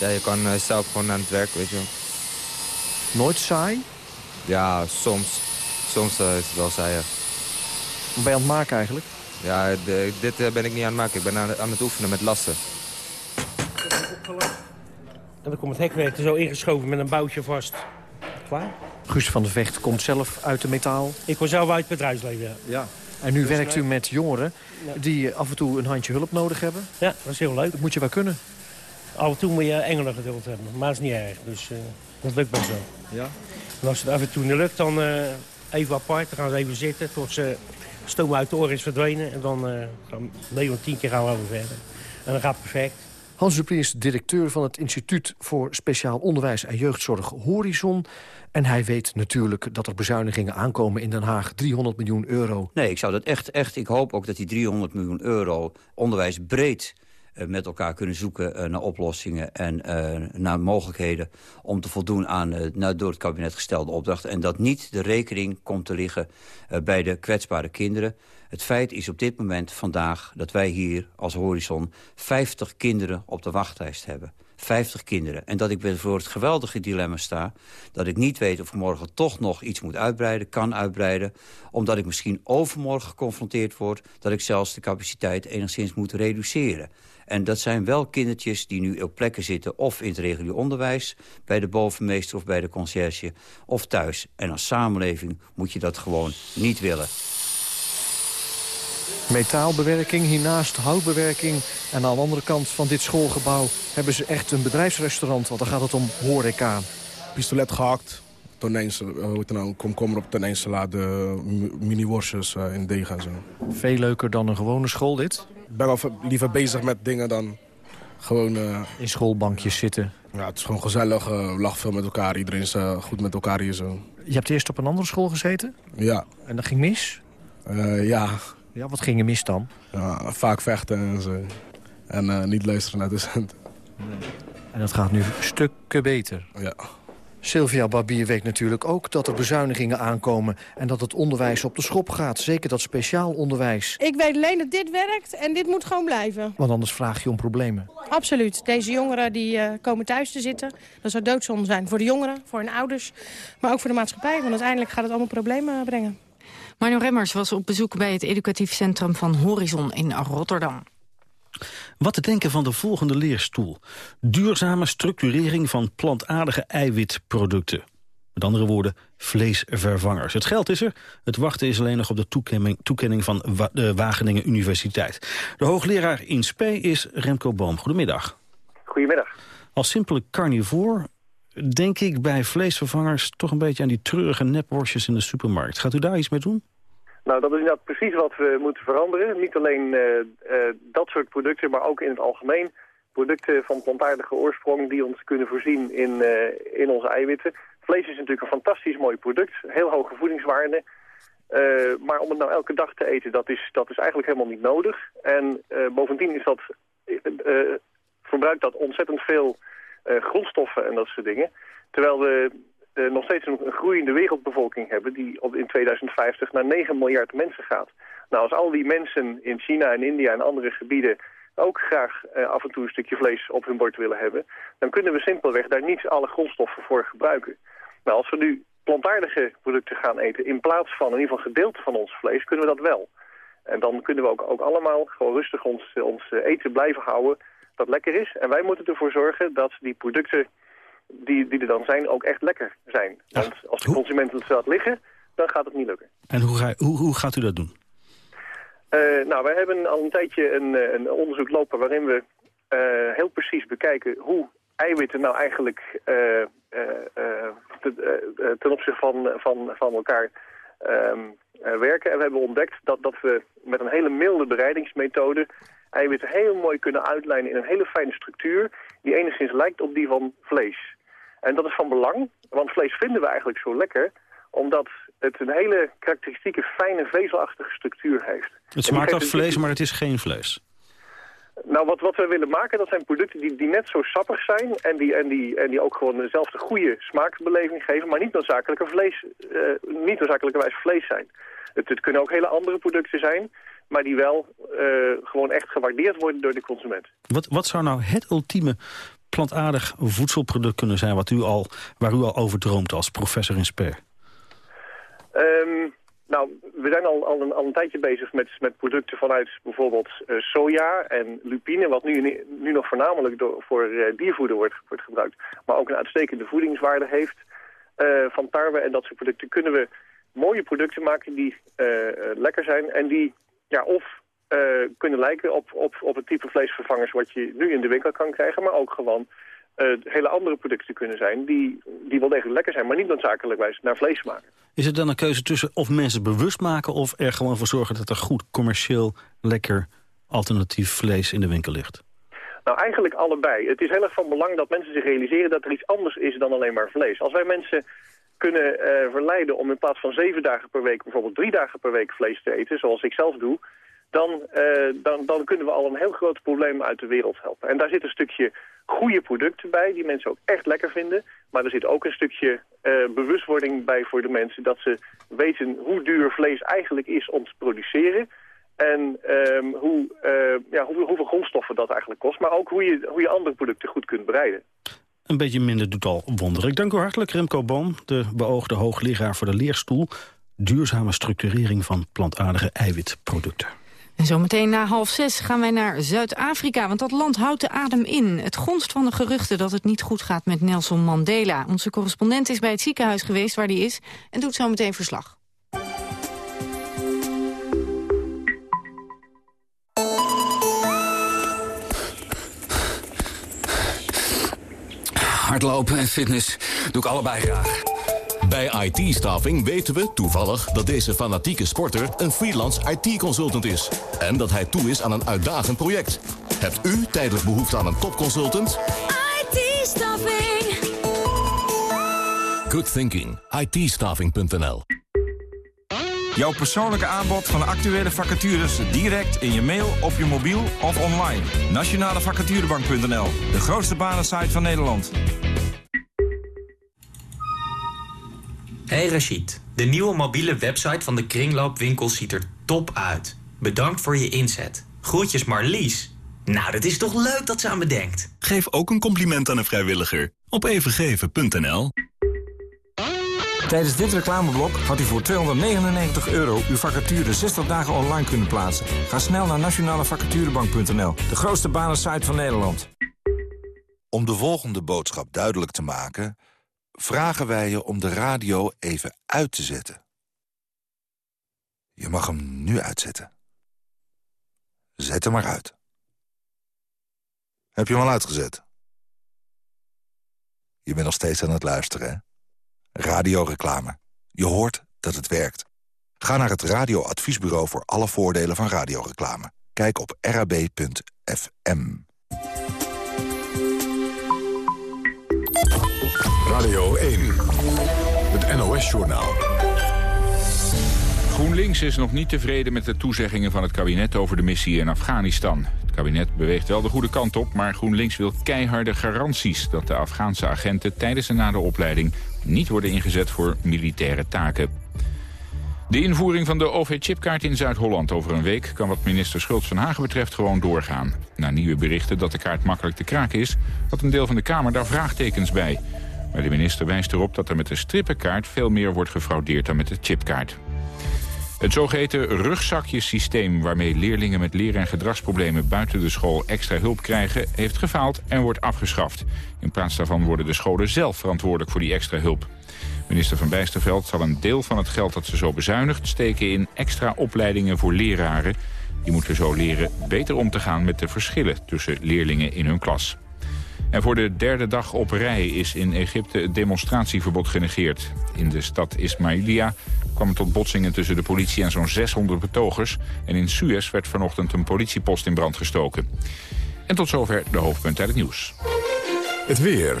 ja, je kan uh, zelf gewoon aan het werk, weet je wel. Nooit saai? Ja, soms. Soms uh, is het wel saai, ja. Wat ben je aan het maken eigenlijk? Ja, de, dit uh, ben ik niet aan het maken. Ik ben aan, aan het oefenen met lassen. En dan komt het hekwerk er zo ingeschoven met een boutje vast. Klaar? Guus van der Vecht komt zelf uit de metaal. Ik kom zelf uit het bedrijfsleven, ja. ja. En nu werkt u met jongeren die af en toe een handje hulp nodig hebben. Ja, dat is heel leuk. Dat moet je wel kunnen. Af en toe moet je engelen geduld hebben, maar dat is niet erg. Dus uh, dat lukt best wel. Ja? En als het af en toe niet lukt, dan uh, even apart. Dan gaan ze even zitten tot ze stoom uit de oren is verdwenen. En dan uh, gaan 9 of 10 keer gaan we over verder. En dan gaat het perfect. Hans Dupri is directeur van het Instituut voor Speciaal Onderwijs en Jeugdzorg Horizon. En hij weet natuurlijk dat er bezuinigingen aankomen in Den Haag. 300 miljoen euro. Nee, ik zou dat echt, echt... Ik hoop ook dat die 300 miljoen euro onderwijs breed eh, met elkaar kunnen zoeken eh, naar oplossingen en uh, naar mogelijkheden om te voldoen aan door het kabinet gestelde opdracht. En dat niet de rekening komt te liggen bij de kwetsbare kinderen. Het feit is op dit moment vandaag dat wij hier als Horizon 50 kinderen op de wachtlijst hebben. 50 kinderen. En dat ik voor het geweldige dilemma sta... dat ik niet weet of ik morgen toch nog iets moet uitbreiden, kan uitbreiden... omdat ik misschien overmorgen geconfronteerd word... dat ik zelfs de capaciteit enigszins moet reduceren. En dat zijn wel kindertjes die nu op plekken zitten... of in het regulier onderwijs, bij de bovenmeester of bij de conciërge... of thuis. En als samenleving moet je dat gewoon niet willen. Metaalbewerking, hiernaast houtbewerking. En aan de andere kant van dit schoolgebouw hebben ze echt een bedrijfsrestaurant. Want dan gaat het om horeca. Pistolet gehakt, tonijnsalade, eh, nou, komkommer op tonijnsalade, mini-worstjes in deeg en zo. Veel leuker dan een gewone school dit? Ik ben wel liever bezig met dingen dan gewoon... Uh, in schoolbankjes zitten? Ja, het is gewoon gezellig, uh, lach veel met elkaar. Iedereen is goed met elkaar hier zo. Je hebt eerst op een andere school gezeten? Ja. En dat ging mis? ja, ja, wat ging er mis dan? Ja, vaak vechten en zo. En niet luisteren naar de centen. Nee. En dat gaat nu stukken beter. Ja. Sylvia Barbier weet natuurlijk ook dat er bezuinigingen aankomen... en dat het onderwijs op de schop gaat. Zeker dat speciaal onderwijs. Ik weet alleen dat dit werkt en dit moet gewoon blijven. Want anders vraag je om problemen. Absoluut. Deze jongeren die, uh, komen thuis te zitten. Dat zou doodzonde zijn voor de jongeren, voor hun ouders... maar ook voor de maatschappij. Want uiteindelijk gaat het allemaal problemen brengen. Marno Remmers was op bezoek bij het educatief centrum van Horizon in Rotterdam. Wat te denken van de volgende leerstoel. Duurzame structurering van plantaardige eiwitproducten. Met andere woorden, vleesvervangers. Het geld is er, het wachten is alleen nog op de toekenning, toekenning van de Wageningen Universiteit. De hoogleraar in SP is Remco Boom. Goedemiddag. Goedemiddag. Als simpele carnivoor denk ik bij vleesvervangers toch een beetje aan die treurige nepworstjes in de supermarkt. Gaat u daar iets mee doen? Nou, dat is inderdaad precies wat we moeten veranderen. Niet alleen uh, uh, dat soort producten, maar ook in het algemeen producten van plantaardige oorsprong die ons kunnen voorzien in, uh, in onze eiwitten. Vlees is natuurlijk een fantastisch mooi product, heel hoge voedingswaarde. maar om het nou elke dag te eten, dat is, dat is eigenlijk helemaal niet nodig. En bovendien is dat, verbruikt dat ontzettend veel grondstoffen en dat soort dingen. Terwijl we uh, nog steeds een, groeiende wereldbevolking hebben... die op, in 2050 naar 9 miljard mensen gaat. Nou, als al die mensen in China en India en andere gebieden... ook graag uh, af en toe een stukje vlees op hun bord willen hebben... dan kunnen we simpelweg daar niet alle grondstoffen voor gebruiken. Nou, als we nu plantaardige producten gaan eten... in plaats van in ieder geval gedeelte van ons vlees, kunnen we dat wel. En dan kunnen we ook, ook allemaal gewoon rustig ons, ons eten blijven houden... dat lekker is. En wij moeten ervoor zorgen dat die producten die, die er dan zijn ook echt lekker zijn. Want als de consumenten het laat liggen, dan gaat het niet lukken. En hoe, ga, hoe, hoe gaat u dat doen? Uh, nou, wij hebben al een tijdje een, eh, een onderzoek lopen waarin we uh, heel precies bekijken hoe eiwitten nou eigenlijk uh, te, ten opzichte van, van, van elkaar um, werken. En we hebben ontdekt dat, dat we met een hele milde bereidingsmethode eiwitten heel mooi kunnen uitlijnen in een hele fijne structuur die enigszins lijkt op die van vlees. En dat is van belang, want vlees vinden we eigenlijk zo lekker omdat het een hele karakteristieke fijne vezelachtige structuur heeft. Het smaakt als vlees, maar het is geen vlees. Nou, wat, wat we willen maken, dat zijn producten die, die net zo sappig zijn... En die, en, die, en die ook gewoon dezelfde goede smaakbeleving geven... maar niet noodzakelijke vlees, uh, niet noodzakelijkerwijs vlees zijn. Het, het, kunnen ook hele andere producten zijn... maar die wel uh, gewoon echt gewaardeerd worden door de consument. Wat, wat zou nou het ultieme plantaardig voedselproduct kunnen zijn... Wat u al, waar u al over droomt als professor in Sper? Um, nou, we zijn al, al, een, al een tijdje bezig met, met producten vanuit bijvoorbeeld uh, soja en lupine... wat nu, nu nog voornamelijk door, voor uh, diervoeder wordt, wordt gebruikt... maar ook een uitstekende voedingswaarde heeft uh, van tarwe. En dat soort producten kunnen we mooie producten maken die lekker zijn... en die ja, of kunnen lijken op, op, op het type vleesvervangers wat je nu in de winkel kan krijgen... maar ook gewoon uh, hele andere producten kunnen zijn die, die wel degelijk lekker zijn, maar niet noodzakelijkwijs naar vlees smaken. Is het dan een keuze tussen of mensen bewust maken of er gewoon voor zorgen dat er goed commercieel lekker alternatief vlees in de winkel ligt? Nou, eigenlijk allebei. Het is heel erg van belang dat mensen zich realiseren dat er iets anders is dan alleen maar vlees. Als wij mensen kunnen uh, verleiden om in plaats van zeven dagen per week bijvoorbeeld drie dagen per week vlees te eten, zoals ik zelf doe, dan, uh, dan, dan kunnen we al een heel groot probleem uit de wereld helpen. En daar zit een stukje goede producten bij, die mensen ook echt lekker vinden. Maar er zit ook een stukje uh, bewustwording bij voor de mensen... dat ze weten hoe duur vlees eigenlijk is om te produceren... En ehm, hoe, ja, hoe, hoeveel grondstoffen dat eigenlijk kost. Maar ook hoe je, hoe je andere producten goed kunt bereiden. Een beetje minder doet al wonderen. Ik dank u hartelijk, Remco Boom, de beoogde hoogleraar voor de leerstoel. Duurzame structurering van plantaardige eiwitproducten. En zometeen na half zes gaan wij naar Zuid-Afrika, want dat land houdt de adem in. Het gonst van de geruchten dat het niet goed gaat met Nelson Mandela. Onze correspondent is bij het ziekenhuis geweest waar hij is en doet zometeen verslag. Hardlopen en fitness doe ik allebei graag. Bij IT-staffing weten we toevallig dat deze fanatieke sporter een freelance IT-consultant is. En dat hij toe is aan een uitdagend project. Hebt u tijdelijk behoefte aan een topconsultant? IT-staffing. Good thinking. it Jouw persoonlijke aanbod van actuele vacatures direct in je mail, op je mobiel of online. Nationalevacaturebank.nl, de grootste banensite van Nederland. Hey Rachid, de nieuwe mobiele website van de Kringloopwinkel ziet er top uit. Bedankt voor je inzet. Groetjes Marlies. Nou, dat is toch leuk dat ze aan me denkt. Geef ook een compliment aan een vrijwilliger op evengeven.nl. Tijdens dit reclameblok had u voor 299 euro uw vacature 60 dagen online kunnen plaatsen. Ga snel naar nationalevacaturebank.nl, de grootste banensite van Nederland. Om de volgende boodschap duidelijk te maken vragen wij je om de radio even uit te zetten. Je mag hem nu uitzetten. Zet hem maar uit. Heb je hem al uitgezet? Je bent nog steeds aan het luisteren, hè? Radioreclame. Je hoort dat het werkt. Ga naar het radioadviesbureau voor alle voordelen van radioreclame. Kijk op rab.fm. Radio 1, het NOS-journaal. GroenLinks is nog niet tevreden met de toezeggingen van het kabinet over de missie in Afghanistan. Het kabinet beweegt wel de goede kant op, maar GroenLinks wil keiharde garanties... dat de Afghaanse agenten tijdens en na de opleiding niet worden ingezet voor militaire taken. De invoering van de OV-chipkaart in Zuid-Holland over een week... kan wat minister Schultz van Hagen betreft gewoon doorgaan. Na nieuwe berichten dat de kaart makkelijk te kraken is... had een deel van de Kamer daar vraagtekens bij. Maar de minister wijst erop dat er met de strippenkaart... veel meer wordt gefraudeerd dan met de chipkaart. Het zogeheten rugzakjesysteem waarmee leerlingen met leer- en gedragsproblemen buiten de school extra hulp krijgen, heeft gefaald en wordt afgeschaft. In plaats daarvan worden de scholen zelf verantwoordelijk voor die extra hulp. Minister van Bijsterveld zal een deel van het geld dat ze zo bezuinigt steken in extra opleidingen voor leraren. Die moeten zo leren beter om te gaan met de verschillen tussen leerlingen in hun klas. En voor de derde dag op rij is in Egypte het demonstratieverbod genegeerd. In de stad Ismailia kwam het tot botsingen tussen de politie en zo'n 600 betogers. En in Suez werd vanochtend een politiepost in brand gestoken. En tot zover de hoofdpunten uit het nieuws. Het weer.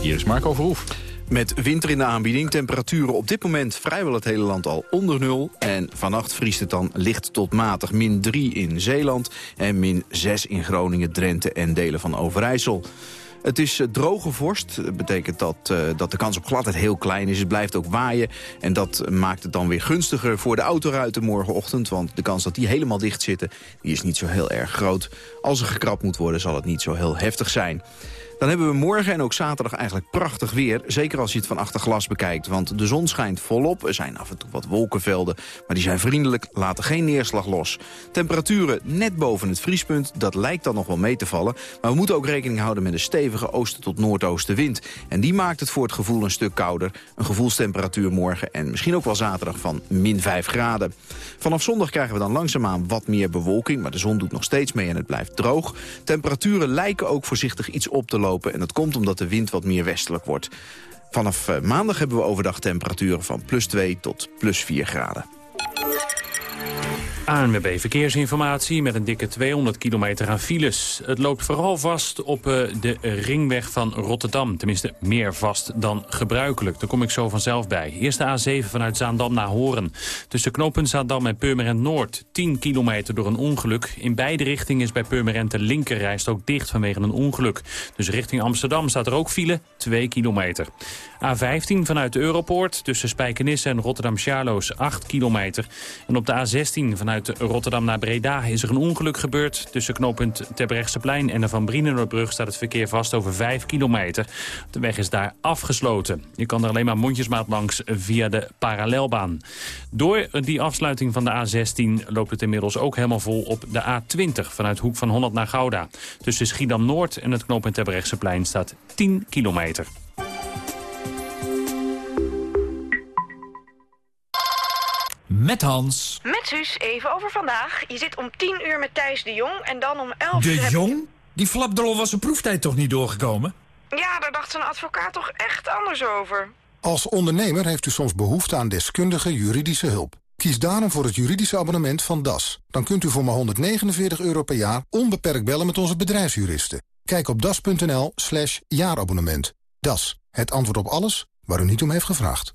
Hier is Marco Verhoef. Met winter in de aanbieding, temperaturen op dit moment vrijwel het hele land al onder nul. En vannacht vriest het dan licht tot matig min 3 in Zeeland en min 6 in Groningen, Drenthe en delen van Overijssel. Het is eh, droge vorst. Dat betekent dat, uh, dat de kans op gladheid heel klein is. Het blijft ook waaien. En dat maakt het dan weer gunstiger voor de autoruiten morgenochtend. Want de kans dat die helemaal dicht zitten, die is niet zo heel erg groot. Als er gekrapt moet worden, zal het niet zo heel heftig zijn. Dan hebben we morgen en ook zaterdag eigenlijk prachtig weer. Zeker als je het van achter glas bekijkt. Want de zon schijnt volop. Er zijn af en toe wat wolkenvelden. Maar die zijn vriendelijk, laten geen neerslag los. Temperaturen net boven het vriespunt. Dat lijkt dan nog wel mee te vallen. Maar we moeten ook rekening houden met een stevige oosten tot noordoostenwind. En die maakt het voor het gevoel een stuk kouder. Een gevoelstemperatuur morgen en misschien ook wel zaterdag van min 5 graden. Vanaf zondag krijgen we dan langzaamaan wat meer bewolking. Maar de zon doet nog steeds mee en het blijft droog. Temperaturen lijken ook voorzichtig iets op te lopen en dat komt omdat de wind wat meer westelijk wordt. Vanaf eh, maandag hebben we overdag temperaturen van plus 2 tot plus 4 graden. ANWB Verkeersinformatie met een dikke 200 kilometer aan files. Het loopt vooral vast op uh, de ringweg van Rotterdam. Tenminste, meer vast dan gebruikelijk. Daar kom ik zo vanzelf bij. Eerst de A7 vanuit Zaandam naar Horen. Tussen knooppunt Zaandam en Purmerend Noord. 10 kilometer door een ongeluk. In beide richtingen is bij Purmerend de linkerrijst ook dicht vanwege een ongeluk. Dus richting Amsterdam staat er ook file, 2 kilometer. A15 vanuit de Europoort tussen Spijkenisse en Rotterdam-Charloes 8 kilometer. En op de A16 vanuit Rotterdam naar Breda is er een ongeluk gebeurd. Tussen knooppunt Terbrechtseplein en de Van Brienenoordbrug staat het verkeer vast over 5 kilometer. De weg is daar afgesloten. Je kan er alleen maar mondjesmaat langs via de parallelbaan. Door die afsluiting van de A16 loopt het inmiddels ook helemaal vol op de A20 vanuit Hoek van Holland naar Gouda. Tussen Schiedam-Noord en het knooppunt Terbrechtseplein staat 10 kilometer. Met Hans. Met Suus, even over vandaag. Je zit om 10 uur met Thijs de Jong en dan om 11 uur... De Jong? Die flapdrol was zijn proeftijd toch niet doorgekomen? Ja, daar dacht zijn advocaat toch echt anders over. Als ondernemer heeft u soms behoefte aan deskundige juridische hulp. Kies daarom voor het juridische abonnement van DAS. Dan kunt u voor maar 149 euro per jaar onbeperkt bellen met onze bedrijfsjuristen. Kijk op das.nl slash jaarabonnement. Das, het antwoord op alles waar u niet om heeft gevraagd.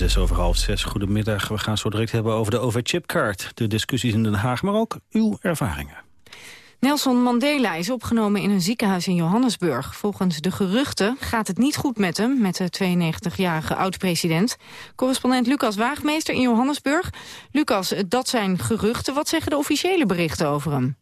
Zes over half zes. Goedemiddag. We gaan zo direct hebben over de OV-chipkaart. De discussies in Den Haag, maar ook uw ervaringen. Nelson Mandela is opgenomen in een ziekenhuis in Johannesburg. Volgens de geruchten gaat het niet goed met hem, met de 92-jarige oud-president. Correspondent Lucas Waagmeester in Johannesburg. Lucas, dat zijn geruchten. Wat zeggen de officiële berichten over hem?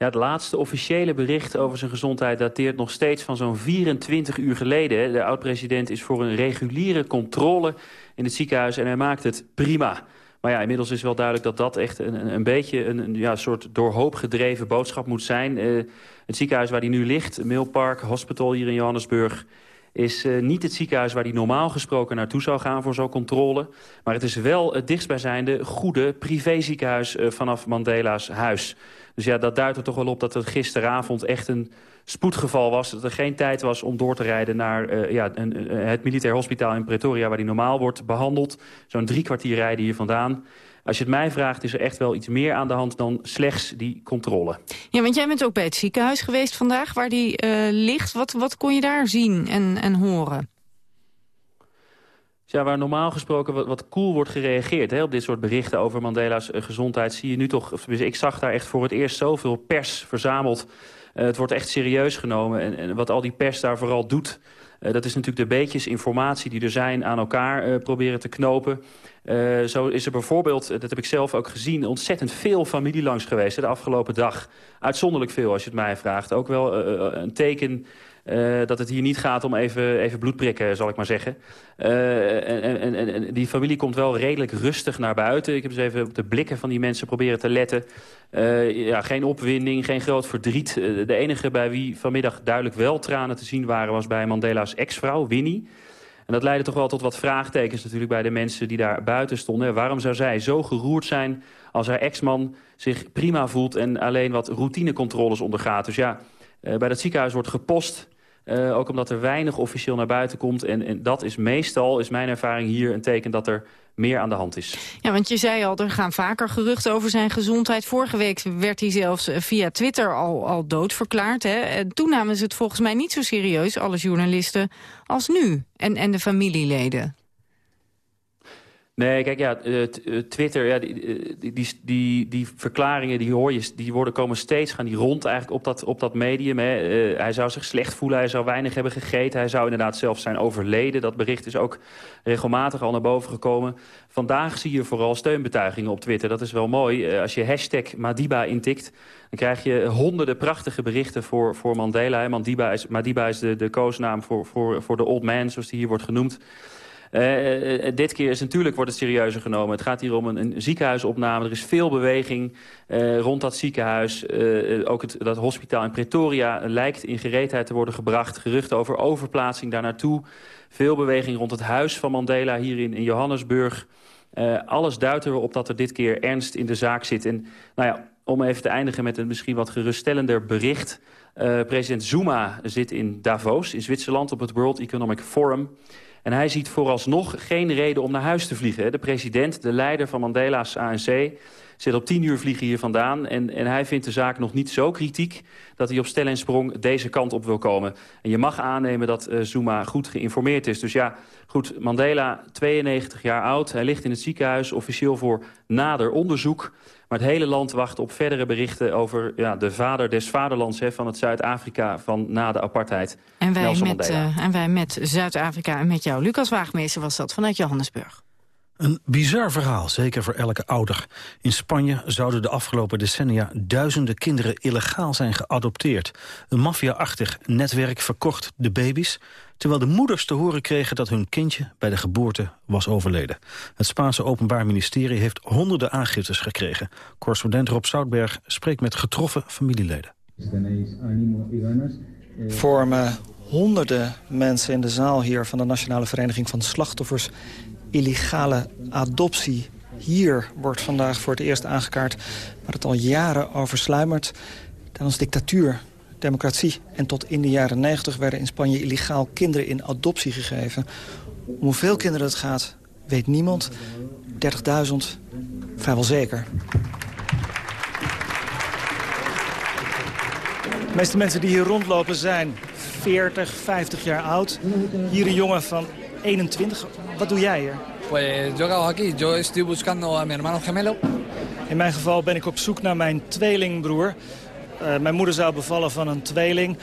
Ja, het laatste officiële bericht over zijn gezondheid dateert nog steeds van zo'n 24 uur geleden. De oud-president is voor een reguliere controle in het ziekenhuis en hij maakt het prima. Maar ja, inmiddels is wel duidelijk dat dat echt een, een beetje een, ja, soort door hoop gedreven boodschap moet zijn. Uh, het ziekenhuis waar hij nu ligt, Mill Park Hospital hier in Johannesburg is uh, niet het ziekenhuis waar hij normaal gesproken naartoe zou gaan voor zo'n controle. Maar het is wel het dichtstbijzijnde goede privéziekenhuis uh, vanaf Mandela's huis. Dus ja, dat duidt er toch wel op dat het gisteravond echt een spoedgeval was. Dat er geen tijd was om door te rijden naar uh, ja, een, het militair hospitaal in Pretoria... waar hij normaal wordt behandeld. Zo'n drie kwartier rijden hier vandaan. Als je het mij vraagt, is er echt wel iets meer aan de hand dan slechts die controle. Ja, want jij bent ook bij het ziekenhuis geweest vandaag waar die uh, ligt. Wat, wat kon je daar zien en, en horen? Ja, waar normaal gesproken wat, cool wordt gereageerd hè, op dit soort berichten over Mandela's uh, gezondheid... zie je nu toch, ik zag daar echt voor het eerst zoveel pers verzameld. Uh, het wordt echt serieus genomen en, en wat al die pers daar vooral doet... Uh, dat is natuurlijk de beetjes informatie die er zijn aan elkaar proberen te knopen. Zo is er bijvoorbeeld, dat heb ik zelf ook gezien... ontzettend veel familie langs geweest de afgelopen dag. Uitzonderlijk veel, als je het mij vraagt. Ook wel een teken uh, dat het hier niet gaat om even, even bloedprikken, zal ik maar zeggen. Uh, en, en, en, die familie komt wel redelijk rustig naar buiten. Ik heb dus even op de blikken van die mensen proberen te letten. Uh, ja, geen opwinding, geen groot verdriet. de enige bij wie vanmiddag duidelijk wel tranen te zien waren... was bij Mandela's ex-vrouw, Winnie. En dat leidde toch wel tot wat vraagtekens natuurlijk bij de mensen die daar buiten stonden. Waarom zou zij zo geroerd zijn als haar ex-man zich prima voelt... en alleen wat routinecontroles ondergaat? Dus ja, bij dat ziekenhuis wordt gepost... Uh, ook omdat er weinig officieel naar buiten komt. En, en dat is meestal, is mijn ervaring hier, een teken dat er meer aan de hand is. Ja, want je zei al, er gaan vaker geruchten over zijn gezondheid. Vorige week werd hij zelfs via Twitter al, al doodverklaard. Hè? En toen namen ze het volgens mij niet zo serieus, alle journalisten, als nu. En, en de familieleden. Nee, kijk, ja, Twitter, ja, die, die, die, die, verklaringen, die hoor je, die worden komen steeds, gaan die rond eigenlijk op dat, op dat medium. Hè. Hij zou zich slecht voelen, hij zou weinig hebben gegeten, hij zou inderdaad zelf zijn overleden. Dat bericht is ook regelmatig al naar boven gekomen. Vandaag zie je vooral steunbetuigingen op Twitter, dat is wel mooi. Als je hashtag Madiba intikt, dan krijg je honderden prachtige berichten voor, voor Mandela. Madiba is, Madiba is de, de koosnaam voor, voor, voor de old man, zoals die hier wordt genoemd. Uh, dit keer is natuurlijk wordt het serieuzer genomen. Het gaat hier om een, een ziekenhuisopname. Er is veel beweging rond dat ziekenhuis. ook het, dat hospitaal in Pretoria lijkt in gereedheid te worden gebracht. Geruchten over overplaatsing daar naartoe. Veel beweging rond het huis van Mandela hier in, Johannesburg. alles duidt erop dat er dit keer ernst in de zaak zit. En nou ja, om even te eindigen met een misschien wat geruststellender bericht... President Zuma zit in Davos, in Zwitserland, op het World Economic Forum. En hij ziet vooralsnog geen reden om naar huis te vliegen. De president, de leider van Mandela's ANC, zit op tien uur vliegen hier vandaan. En, en hij vindt de zaak nog niet zo kritiek dat hij op stel en sprong deze kant op wil komen. En je mag aannemen dat uh, Zuma goed geïnformeerd is. Dus ja, goed, Mandela, 92 jaar oud. Hij ligt in het ziekenhuis, officieel voor nader onderzoek. Maar het hele land wacht op verdere berichten over ja, de vader des vaderlands... Hè, van het Zuid-Afrika van na de apartheid, en wij met, uh, en wij met Zuid-Afrika en met jou. Lucas Waagmeester was dat, vanuit Johannesburg. Een bizar verhaal, zeker voor elke ouder. In Spanje zouden de afgelopen decennia duizenden kinderen illegaal zijn geadopteerd. Een maffia-achtig netwerk verkocht de baby's... terwijl de moeders te horen kregen dat hun kindje bij de geboorte was overleden. Het Spaanse Openbaar Ministerie heeft honderden aangiftes gekregen. Correspondent Rob Soutberg spreekt met getroffen familieleden. Vormen honderden mensen in de zaal hier van de Nationale Vereniging van Slachtoffers illegale adoptie. Hier wordt vandaag voor het eerst aangekaart waar het al jaren over sluimert. Tijdens dictatuur, democratie en tot in de jaren 90 werden in Spanje illegaal kinderen in adoptie gegeven. Om hoeveel kinderen het gaat, weet niemand. 30.000, vrijwel zeker. De meeste mensen die hier rondlopen zijn 40, 50 jaar oud. Hier een jongen van 21. Wat doe jij hier? Pues yo hago aquí. Yo estoy buscando a mi hermano gemelo. In mijn geval ben ik op zoek naar mijn tweelingbroer. Uh, mijn moeder zou bevallen van een tweeling.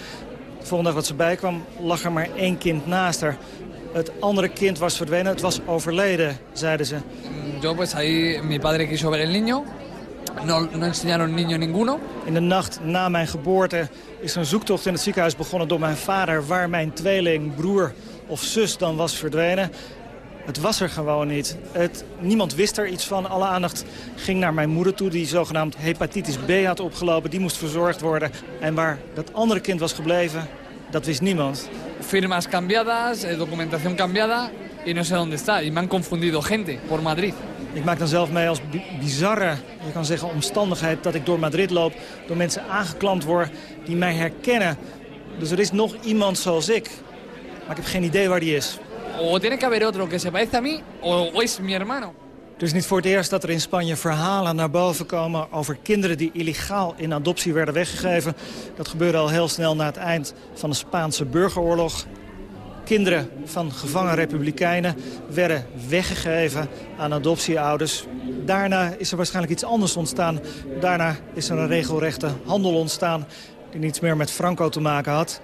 De volgende dag dat ze bijkwam lag er maar één kind naast haar. Het andere kind was verdwenen, het was overleden, zeiden ze. Yo pues ahí mi padre quiso ver el niño. No, no enseñaron niño ninguno. In de nacht na mijn geboorte is een zoektocht in het ziekenhuis begonnen door mijn vader... waar mijn tweelingbroer of zus dan was verdwenen. Het was er gewoon niet. Het, niemand wist er iets van. Alle aandacht ging naar mijn moeder toe, die zogenaamd hepatitis B had opgelopen. Die moest verzorgd worden. En waar dat andere kind was gebleven, dat wist niemand. Firmas cambiadas, eh, documentación cambiada y no sé dónde está. Y me han confundido gente por Madrid. Ik maak dan zelf mee als bizarre, je kan zeggen, omstandigheid dat ik door Madrid loop. Door mensen aangeklampt word die mij herkennen. Dus er is nog iemand zoals ik. Maar ik heb geen idee waar die is. O tiene que haber otro que se parece a mí, o es mi hermano. Het is niet voor het eerst dat er in Spanje verhalen naar boven komen... over kinderen die illegaal in adoptie werden weggegeven. Dat gebeurde al heel snel na het eind van de Spaanse burgeroorlog. Kinderen van gevangen republikeinen werden weggegeven aan adoptieouders. Daarna is er waarschijnlijk iets anders ontstaan. Daarna is er een regelrechte handel ontstaan die niets meer met Franco te maken had.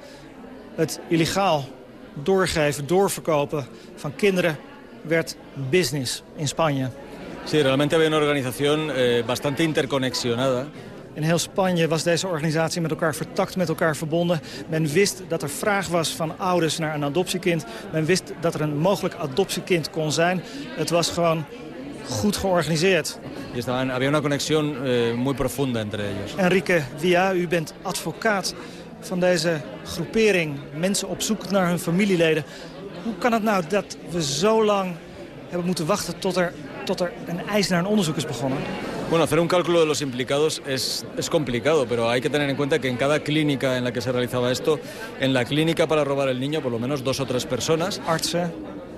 Het illegaal doorgeven, doorverkopen van kinderen werd business in Spanje. Sí, realmente había una organización eh, bastante interconexionada. In heel Spanje was deze organisatie met elkaar vertakt, met elkaar verbonden. Men wist dat er vraag was van ouders naar een adoptiekind. Men wist dat er een mogelijk adoptiekind kon zijn. Het was gewoon goed georganiseerd. Estaban, había una conexión eh, muy profunda entre ellos. Enrique Via, u bent advocaat van deze groepering. Mensen op zoek naar hun familieleden. Hoe kan het nou dat we zo lang hebben moeten wachten tot er, tot er een eis naar een onderzoek is begonnen? Bueno, hacer un cálculo de los implicados es, es complicado, pero hay que tener en cuenta que en cada clínica en la que se realizaba esto, en la clínica para robar el niño, por lo menos dos o tres personas. Artsen,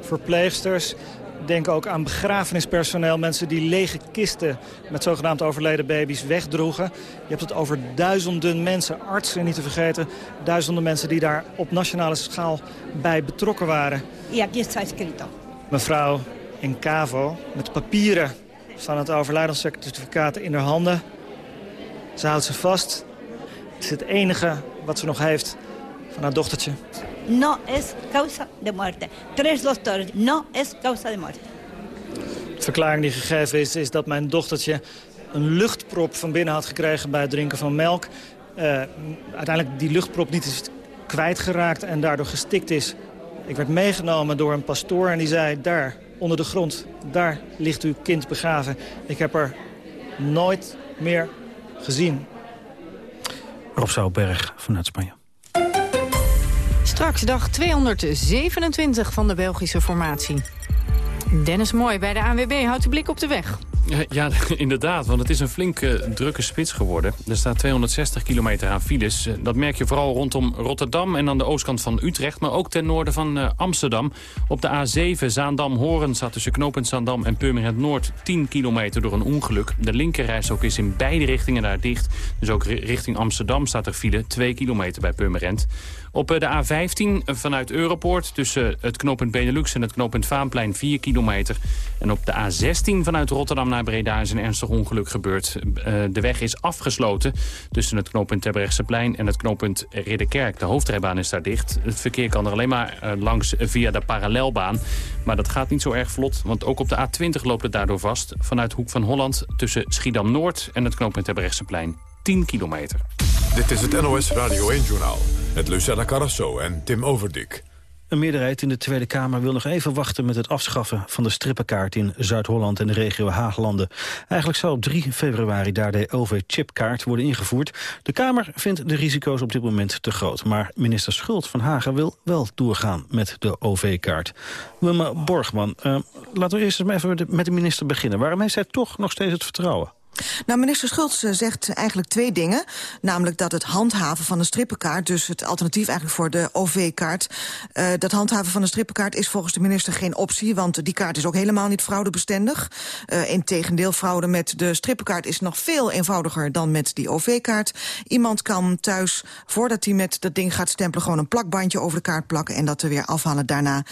verpleegsters, Denk ook aan begrafenispersoneel, mensen die lege kisten met zogenaamd overleden baby's wegdroegen. Je hebt het over duizenden mensen, artsen niet te vergeten. Duizenden mensen die daar op nationale schaal bij betrokken waren. Y aquí está escrito. Mevrouw in Cavo met papieren van het overlijdenscertificaat in haar handen. Ze houdt ze vast. Het is het enige wat ze nog heeft van haar dochtertje. No es causa de muerte. Tres doctores, no es causa de muerte. De verklaring die gegeven is, is dat mijn dochtertje een luchtprop van binnen had gekregen bij het drinken van melk. Uh, uiteindelijk die luchtprop niet is kwijtgeraakt en daardoor gestikt is Ik werd meegenomen door een pastoor en die zei... daar, onder de grond, daar ligt uw kind begraven. Ik heb er nooit meer gezien. Rob Zouwberg vanuit Spanje. Straks dag 227 van de Belgische formatie. Dennis Mooi bij de ANWB houdt de blik op de weg. Ja, inderdaad, want het is een flinke drukke spits geworden. Er staat 260 kilometer aan files. Dat merk je vooral rondom Rotterdam en aan de oostkant van Utrecht... maar ook ten noorden van uh, Amsterdam. Op de A7 Zaandam-Horen staat tussen knooppunt Zaandam en Purmerend Noord... 10 kilometer door een ongeluk. De linkerrijstok is in beide richtingen daar dicht. Dus ook richting Amsterdam staat er file 2 kilometer bij Purmerend. Op eh, de A15 vanuit Europoort tussen het knooppunt Benelux en het knooppunt Vaanplein 4 kilometer. En op de A16 vanuit Rotterdam naar Breda is een ernstig ongeluk gebeurd. Eh, de weg is afgesloten tussen het knooppunt Terbrechtseplein en het knooppunt Ridderkerk. De hoofdrijbaan is daar dicht. Het verkeer kan er alleen maar eh, langs via de parallelbaan. Maar dat gaat niet zo erg vlot, want ook op de A20 loopt het daardoor vast. Vanuit Hoek van Holland tussen Schiedam-Noord en het knooppunt Terbrechtseplein 10 kilometer. Dit is het NOS Radio 1-journaal met Lucella Carrasso en Tim Overdik. Een meerderheid in de Tweede Kamer wil nog even wachten met het afschaffen van de strippenkaart in Zuid-Holland en de regio Haaglanden. Eigenlijk zou op 3 februari daar de OV-chipkaart worden ingevoerd. De Kamer vindt de risico's op dit moment te groot. Maar minister Schult van Hagen wil wel doorgaan met de OV-kaart. Wilma Borgman, uh, laten we eerst eens even met de minister beginnen. Waarom heeft zij toch nog steeds het vertrouwen? Nou, minister Schultz eh, zegt eigenlijk twee dingen. Namelijk dat het handhaven van de strippenkaart... dus het alternatief eigenlijk voor de OV-kaart... Uh, dat handhaven van de strippenkaart is volgens de minister geen optie... want die kaart is ook helemaal niet fraudebestendig. Uh, Integendeel, fraude met de strippenkaart is nog veel eenvoudiger... dan met die OV-kaart. Iemand kan thuis, voordat hij met dat ding gaat stempelen... gewoon een plakbandje over de kaart plakken... en dat er weer afhalen daarna.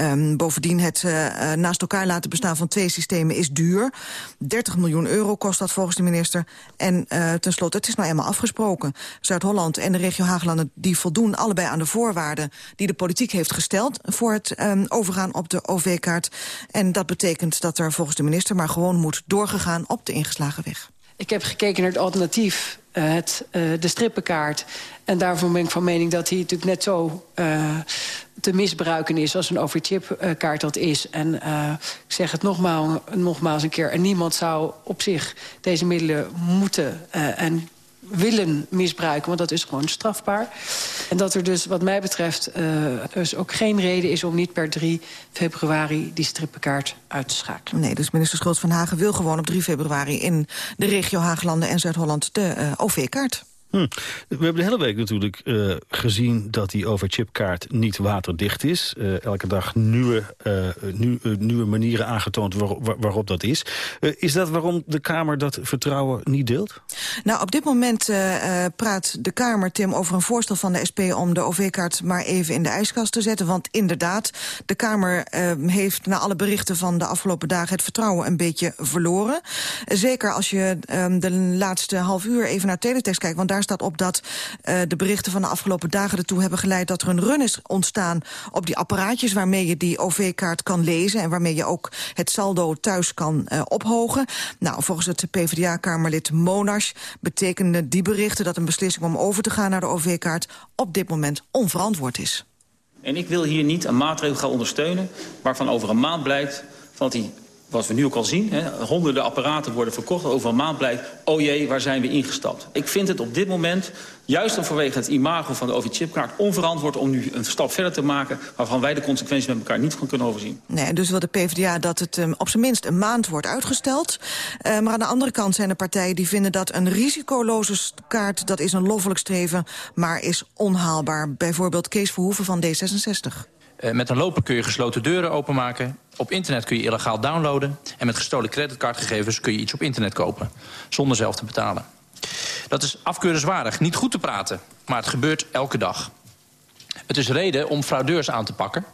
Um, bovendien, het uh, naast elkaar laten bestaan van twee systemen is duur. 30 miljoen euro kost dat volgens de minister. En uh, tenslotte, het is nou eenmaal afgesproken. Zuid-Holland en de regio Haaglanden die voldoen allebei aan de voorwaarden... die de politiek heeft gesteld voor het um, overgaan op de OV-kaart. En dat betekent dat er volgens de minister maar gewoon moet doorgegaan op de ingeslagen weg. Ik heb gekeken naar het alternatief, het, uh, de strippenkaart. En daarvan ben ik van mening dat hij natuurlijk net zo uh, te misbruiken is... als een overchipkaart dat is. En uh, ik zeg het nogmaals, nogmaals een keer... en niemand zou op zich deze middelen moeten en willen misbruiken, want dat is gewoon strafbaar. En dat er dus wat mij betreft uh, dus ook geen reden is... om niet per 3 februari die strippenkaart uit te schakelen. Nee, dus minister Schultz van Hagen wil gewoon op 3 februari... in de regio Haaglanden en Zuid-Holland de uh, OV-kaart. Hm. We hebben de hele week natuurlijk uh, gezien dat die overchipkaart niet waterdicht is. Uh, elke dag nieuwe, nu, nieuwe manieren aangetoond waar, waar, waarop dat is. is dat waarom de Kamer dat vertrouwen niet deelt? Nou, op dit moment praat de Kamer, Tim, over een voorstel van de SP... om de OV-kaart maar even in de ijskast te zetten. Want inderdaad, de Kamer heeft na alle berichten van de afgelopen dagen... het vertrouwen een beetje verloren. Zeker als je de laatste half uur even naar teletext kijkt... want daar daar staat op dat uh, de berichten van de afgelopen dagen ertoe hebben geleid... dat er een run is ontstaan op die apparaatjes waarmee je die OV-kaart kan lezen... en waarmee je ook het saldo thuis kan uh, ophogen. Nou, volgens het PvdA-kamerlid Monash betekenen die berichten... dat een beslissing om over te gaan naar de OV-kaart op dit moment onverantwoord is. En ik wil hier niet een maatregel gaan ondersteunen... waarvan over een maand blijkt dat die wat we nu ook al zien, hè, honderden apparaten worden verkocht. Over een maand blijkt, oh jee, waar zijn we ingestapt? Ik vind het op dit moment, juist vanwege het imago van de OV-chipkaart... onverantwoord om nu een stap verder te maken... waarvan wij de consequenties met elkaar niet van kunnen overzien. Nee, dus wil de PvdA dat het um, op zijn minst een maand wordt uitgesteld. Uh, maar aan de andere kant zijn er partijen die vinden dat een risicoloze kaart... dat is een loffelijk streven, maar is onhaalbaar. Bijvoorbeeld Kees Verhoeven van D66. Uh, met een loper kun je gesloten deuren openmaken. Op internet kun je illegaal downloaden. En met gestolen creditcardgegevens kun je iets op internet kopen. Zonder zelf te betalen. Dat is afkeurenswaardig, niet goed te praten. Maar het gebeurt elke dag. Het is reden om fraudeurs aan te pakken.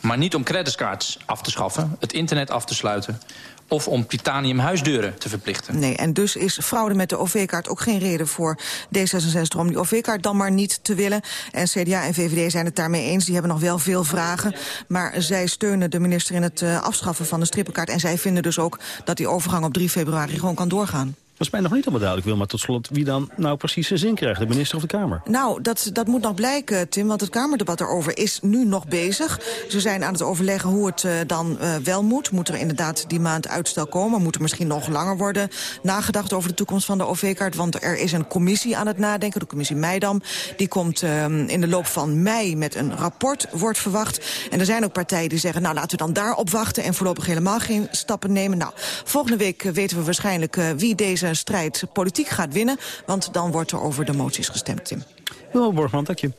Maar niet om creditcards af te schaffen, het internet af te sluiten of om titanium huisdeuren te verplichten. Nee, en dus is fraude met de OV-kaart ook geen reden voor D66 om die OV-kaart dan maar niet te willen. En CDA en VVD zijn het daarmee eens. Die hebben nog wel veel vragen. Maar zij steunen de minister in het uh, afschaffen van de strippenkaart. En zij vinden dus ook dat die overgang op 3 februari gewoon kan doorgaan. Is mij nog niet helemaal duidelijk, wil, maar tot slot wie dan nou precies zijn zin krijgt, de minister of de Kamer? Nou, dat, dat moet nog blijken, Tim, want het Kamerdebat erover is nu nog bezig. Ze zijn aan het overleggen hoe het uh, dan uh, wel moet. Moet er inderdaad die maand uitstel komen? Moet er misschien nog langer worden nagedacht over de toekomst van de OV-kaart? Want er is een commissie aan het nadenken, de commissie Meidam. Die komt uh, in de loop van mei met een rapport, wordt verwacht. En er zijn ook partijen die zeggen, nou laten we dan daarop wachten... en voorlopig helemaal geen stappen nemen. Nou, volgende week weten we waarschijnlijk wie deze strijd politiek gaat winnen. Want dan wordt er over de moties gestemd, Tim. Wel, Borgman, dank je.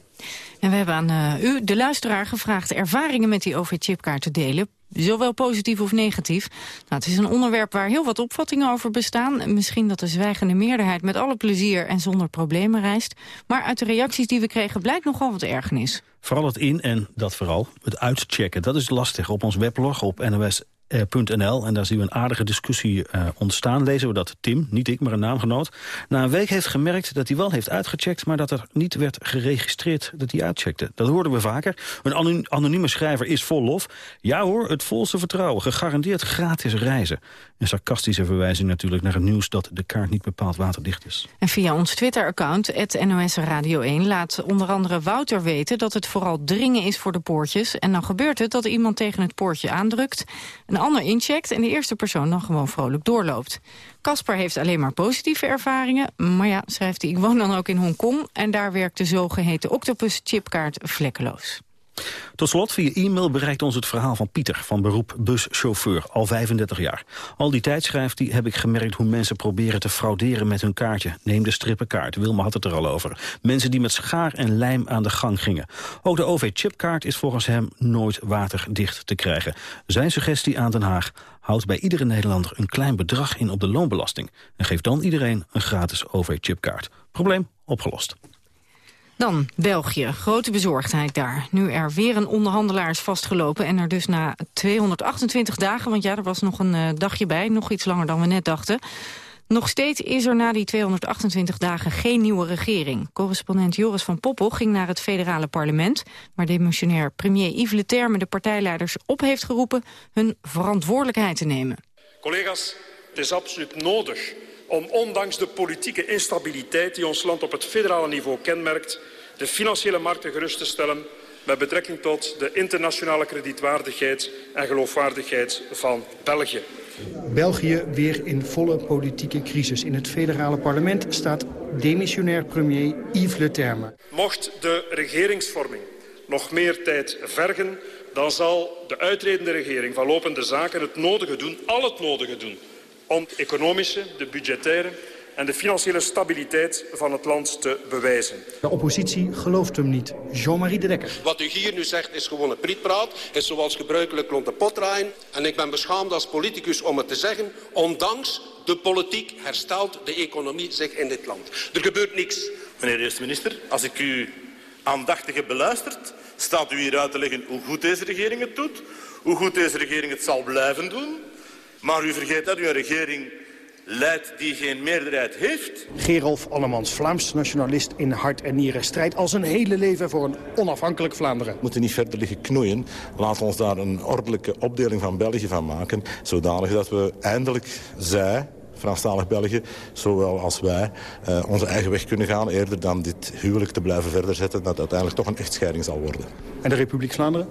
En we hebben aan uh, u, de luisteraar, gevraagd ervaringen met die OV-chipkaart te delen. Zowel positief of negatief. Nou, het is een onderwerp waar heel wat opvattingen over bestaan. Misschien dat de zwijgende meerderheid met alle plezier en zonder problemen reist. Maar uit de reacties die we kregen blijkt nogal wat ergernis. Vooral het in en dat vooral, het uitchecken. Dat is lastig op ons weblog op NOS en daar zien we een aardige discussie uh, ontstaan. Lezen we dat Tim, niet ik, maar een naamgenoot... na een week heeft gemerkt dat hij wel heeft uitgecheckt... maar dat er niet werd geregistreerd dat hij uitcheckte. Dat hoorden we vaker. Een anonieme schrijver is vol lof. Ja hoor, het volste vertrouwen. Gegarandeerd gratis reizen. Een sarcastische verwijzing natuurlijk naar het nieuws... dat de kaart niet bepaald waterdicht is. En via ons Twitter-account, NOS Radio 1... laat onder andere Wouter weten dat het vooral dringen is voor de poortjes. En dan gebeurt het dat iemand tegen het poortje aandrukt een ander incheckt en de eerste persoon dan gewoon vrolijk doorloopt. Casper heeft alleen maar positieve ervaringen. Maar ja, schrijft hij, ik woon dan ook in Hongkong... en daar werkt de zogeheten Octopus-chipkaart vlekkeloos. Tot slot, via e-mail bereikt ons het verhaal van Pieter... van beroep buschauffeur, al 35 jaar. Al die tijd, schrijft hij, heb ik gemerkt hoe mensen proberen te frauderen met hun kaartje. Neem de strippenkaart, Wilma had het er al over. Mensen die met schaar en lijm aan de gang gingen. Ook de OV-chipkaart is volgens hem nooit waterdicht te krijgen. Zijn suggestie aan Den Haag houdt bij iedere Nederlander een klein bedrag in op de loonbelasting... en geeft dan iedereen een gratis OV-chipkaart. Probleem opgelost. Dan België. Grote bezorgdheid daar. Nu er weer een onderhandelaar is vastgelopen... en er dus na 228 dagen, want ja, er was nog een uh, dagje bij... nog iets langer dan we net dachten... Nog steeds is er na die 228 dagen geen nieuwe regering. Correspondent Joris van Poppel ging naar het federale parlement... waar demissionair premier Yves Leterme de partijleiders op heeft geroepen... hun verantwoordelijkheid te nemen. Collega's, het is absoluut nodig om ondanks de politieke instabiliteit die ons land op het federale niveau kenmerkt... de financiële markten gerust te stellen met betrekking tot de internationale kredietwaardigheid en geloofwaardigheid van België. België weer in volle politieke crisis. In het federale parlement staat demissionair premier Yves Le Terme. Mocht de regeringsvorming nog meer tijd vergen... dan zal de uitredende regering van lopende zaken het nodige doen, al het nodige doen om de economische, de budgettaire en de financiële stabiliteit van het land te bewijzen. De oppositie gelooft hem niet. Jean-Marie de Dekker. Wat u hier nu zegt is gewoon een prietpraat. Is zoals gebruikelijk rond de pot draaien. En ik ben beschaamd als politicus om het te zeggen. Ondanks de politiek herstelt de economie zich in dit land. Er gebeurt niks. Meneer de eerste minister, als ik u aandachtig heb beluisterd... staat u hier uit te leggen hoe goed deze regering het doet... hoe goed deze regering het zal blijven doen... Maar u vergeet dat u een regering leidt die geen meerderheid heeft. Gerolf Allemans, Vlaams nationalist in hart en nieren. Strijdt al zijn hele leven voor een onafhankelijk Vlaanderen. We moeten niet verder liggen knoeien. Laten we ons daar een ordelijke opdeling van België van maken. Zodanig dat we eindelijk zij, Franstalig België, zowel als wij, uh, onze eigen weg kunnen gaan... eerder dan dit huwelijk te blijven verder zetten... dat uiteindelijk toch een echtscheiding zal worden. En de Republiek Vlaanderen?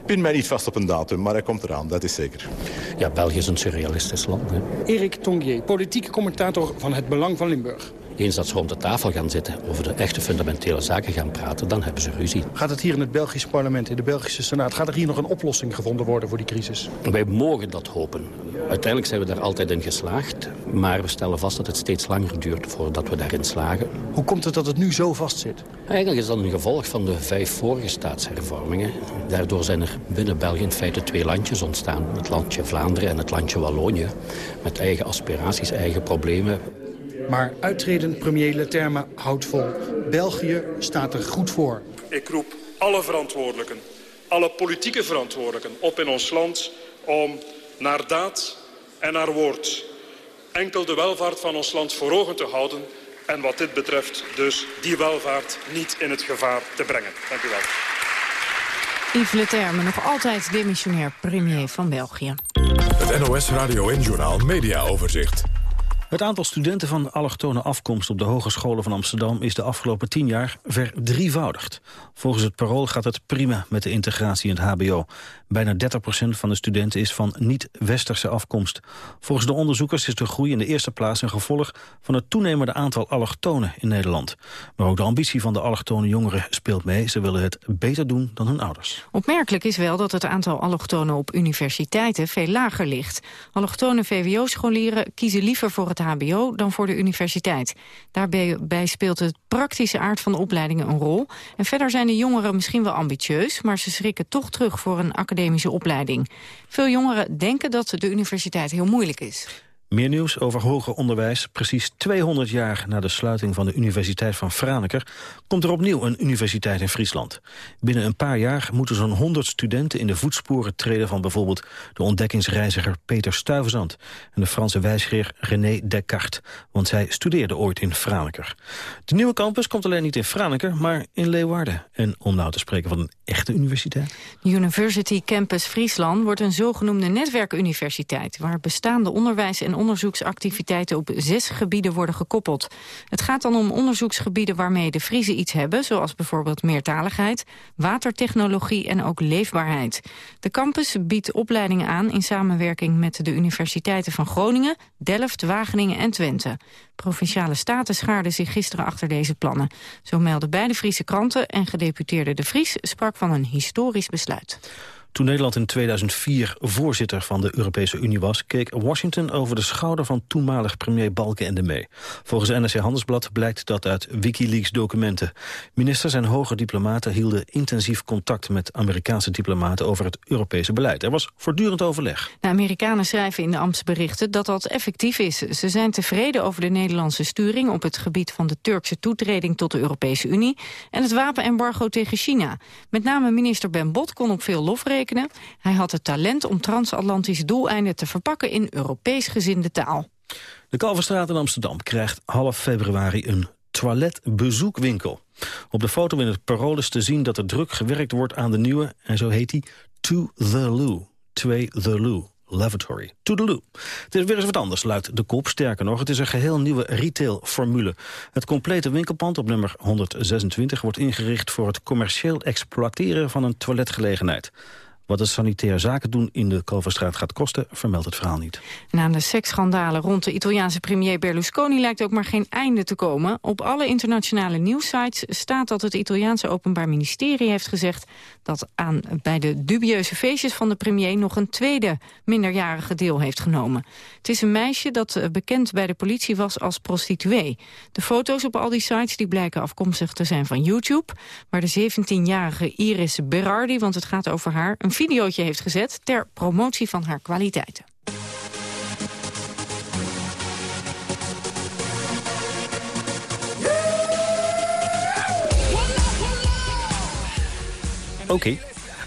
Ik pin mij niet vast op een datum, maar hij komt eraan, dat is zeker. Ja, België is een surrealistisch land. Hè? Erik Tongier, politieke commentator van Het Belang van Limburg. Eens dat ze rond de tafel gaan zitten, over de echte fundamentele zaken gaan praten, dan hebben ze ruzie. Gaat het hier in het Belgische parlement, in de Belgische Senaat, gaat er hier nog een oplossing gevonden worden voor die crisis? Wij mogen dat hopen. Uiteindelijk zijn we daar altijd in geslaagd, maar we stellen vast dat het steeds langer duurt voordat we daarin slagen. Hoe komt het dat het nu zo vast zit? Eigenlijk is dat een gevolg van de vijf vorige staatshervormingen. Daardoor zijn er binnen België in feite twee landjes ontstaan. Het landje Vlaanderen en het landje Wallonië. Met eigen aspiraties, eigen problemen. Maar uitredend premier Leterme houdt vol. België staat er goed voor. Ik roep alle verantwoordelijken, alle politieke verantwoordelijken op in ons land... om naar daad en naar woord enkel de welvaart van ons land voor ogen te houden... en wat dit betreft dus die welvaart niet in het gevaar te brengen. Dank u wel. Yves Leterme, nog altijd demissionair premier van België. Het NOS Radio en Journaal Media Overzicht. Het aantal studenten van allochtone afkomst op de hogescholen van Amsterdam is de afgelopen tien jaar verdrievoudigd. Volgens het parool gaat het prima met de integratie in het hbo. Bijna 30% van de studenten is van niet-westerse afkomst. Volgens de onderzoekers is de groei in de eerste plaats een gevolg van het toenemende aantal allochtonen in Nederland. Maar ook de ambitie van de allochtone jongeren speelt mee. Ze willen het beter doen dan hun ouders. Opmerkelijk is wel dat het aantal allochtonen op universiteiten veel lager ligt. Allochtone VWO-scholieren kiezen liever voor het hbo dan voor de universiteit. Daarbij speelt het praktische aard van de opleidingen een rol. En verder zijn de jongeren misschien wel ambitieus... maar ze schrikken toch terug voor een academische opleiding. Veel jongeren denken dat de universiteit heel moeilijk is. Meer nieuws over hoger onderwijs. Precies 200 jaar na de sluiting van de Universiteit van Franeker... komt er opnieuw een universiteit in Friesland. Binnen een paar jaar moeten zo'n 100 studenten in de voetsporen treden... van bijvoorbeeld de ontdekkingsreiziger Peter Stuyvesant... en de Franse wijsgeer René Descartes, want zij studeerde ooit in Franeker. De nieuwe campus komt alleen niet in Franeker, maar in Leeuwarden. En om nou te spreken van een echte universiteit? De University Campus Friesland wordt een zogenoemde netwerkuniversiteit... waar bestaande onderwijs en onderzoeksactiviteiten op zes gebieden worden gekoppeld. Het gaat dan om onderzoeksgebieden waarmee de Friese iets hebben... zoals bijvoorbeeld meertaligheid, watertechnologie en ook leefbaarheid. De campus biedt opleidingen aan in samenwerking met de universiteiten van Groningen... Delft, Wageningen en Twente. Provinciale staten schaarden zich gisteren achter deze plannen. Zo melden beide Friese kranten en gedeputeerde De Vries sprak van een historisch besluit. Toen Nederland in 2004 voorzitter van de Europese Unie was... keek Washington over de schouder van toenmalig premier Balkenende mee. Volgens NRC Handelsblad blijkt dat uit Wikileaks-documenten. Ministers en hoge diplomaten hielden intensief contact... met Amerikaanse diplomaten over het Europese beleid. Er was voortdurend overleg. De Amerikanen schrijven in de Amtsberichten dat dat effectief is. Ze zijn tevreden over de Nederlandse sturing... op het gebied van de Turkse toetreding tot de Europese Unie... en het wapenembargo tegen China. Met name minister Ben Bot kon op veel lof hij had het talent om transatlantische doeleinden te verpakken in Europees gezinde taal. De Kalverstraat in Amsterdam krijgt half februari een toiletbezoekwinkel. Op de foto in het parool is te zien dat er druk gewerkt wordt aan de nieuwe, en zo heet die, To The Loo. 2 The Loo. Lavatory. Toedeloe. Het is weer eens wat anders, luidt de kop. Sterker nog, het is een geheel nieuwe retailformule. Het complete winkelpand op nummer 126 wordt ingericht... voor het commercieel exploiteren van een toiletgelegenheid. Wat het sanitair zaken doen in de Kalverstraat gaat kosten, vermeldt het verhaal niet. Na de seksschandalen rond de Italiaanse premier Berlusconi lijkt ook maar geen einde te komen. Op alle internationale nieuwsites staat dat het Italiaanse Openbaar Ministerie heeft gezegd dat aan, bij de dubieuze feestjes van de premier nog een tweede minderjarige deel heeft genomen. Het is een meisje dat eh, bekend bij de politie was als prostituee. De foto's op al die sites die blijken afkomstig te zijn van YouTube, waar de 17-jarige Iris Berardi, want het gaat over haar, een videootje heeft gezet ter promotie van haar kwaliteiten. Oké.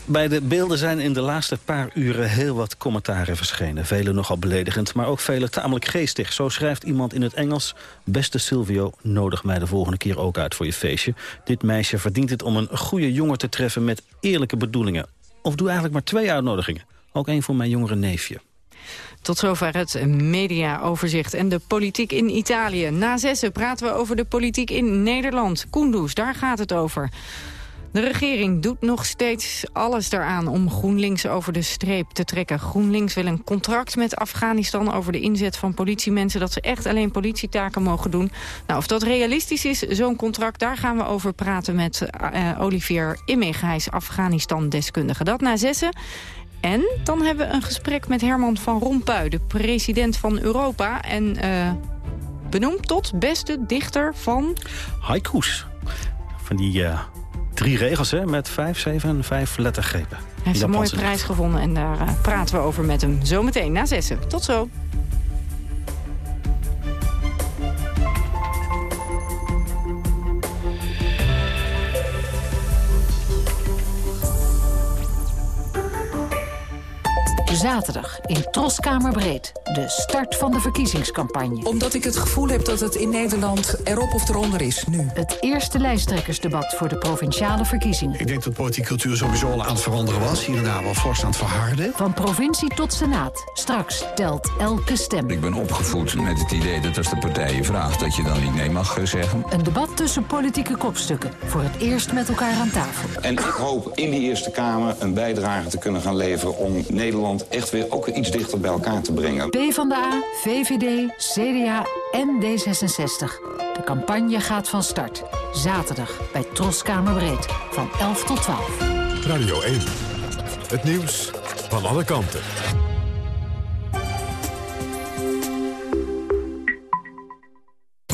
Bij de beelden zijn in de laatste paar uren heel wat commentaren verschenen. Vele nogal beledigend, maar ook vele tamelijk geestig. Zo schrijft iemand in het Engels... Beste Silvio, nodig mij de volgende keer ook uit voor je feestje. Dit meisje verdient het om een goede jongen te treffen met eerlijke bedoelingen. Of doe eigenlijk maar twee uitnodigingen. Ook één voor mijn jongere neefje. Tot zover het mediaoverzicht en de politiek in Italië. Na zessen praten we over de politiek in Nederland. Kunduz, daar gaat het over. De regering doet nog steeds alles eraan om GroenLinks over de streep te trekken. GroenLinks wil een contract met Afghanistan over de inzet van politiemensen... dat ze echt alleen politietaken mogen doen. Nou, of dat realistisch is, zo'n contract, daar gaan we over praten... met uh, Olivier Immig, Afghanistan-deskundige. Dat na zessen. En dan hebben we een gesprek met Herman van Rompuy, de president van Europa... en uh, benoemd tot beste dichter van... Haikus. Van die... Uh drie regels hè, met vijf, zeven en vijf lettergrepen. Hij heeft een mooie prijs gevonden en daar uh, praten we over met hem zometeen na zessen. Tot zo. Zaterdag in Troskamerbreed. De start van de verkiezingscampagne. Omdat ik het gevoel heb dat het in Nederland erop of eronder is nu. Het eerste lijsttrekkersdebat voor de provinciale verkiezingen. Ik denk dat politieke cultuur sowieso al aan het veranderen was. Hier en daar wel fors aan het verharden. Van provincie tot senaat. Straks telt elke stem. Ik ben opgevoed met het idee dat als de partij je vraagt... dat je dan niet nee mag zeggen. Een debat tussen politieke kopstukken. Voor het eerst met elkaar aan tafel. En ik hoop in die Eerste Kamer een bijdrage te kunnen gaan leveren... om Nederland echt weer ook iets dichter bij elkaar te brengen. PvdA, VVD, CDA en D66. De campagne gaat van start. Zaterdag bij Troskamerbreed. Van 11 tot 12. Radio 1. Het nieuws van alle kanten.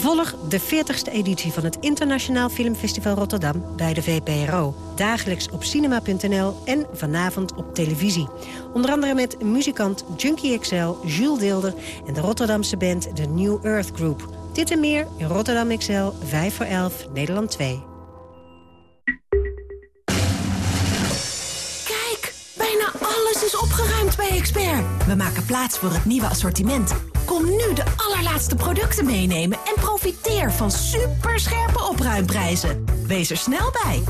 Volg de 40ste editie van het Internationaal Filmfestival Rotterdam bij de VPRO. Dagelijks op cinema.nl en vanavond op televisie. Onder andere met muzikant Junkie XL, Jules Deelder... en de Rotterdamse band The New Earth Group. Dit en meer in Rotterdam XL, 5 voor 11, Nederland 2. Is opgeruimd bij Expert. We maken plaats voor het nieuwe assortiment. Kom nu de allerlaatste producten meenemen en profiteer van superscherpe opruimprijzen. Wees er snel bij,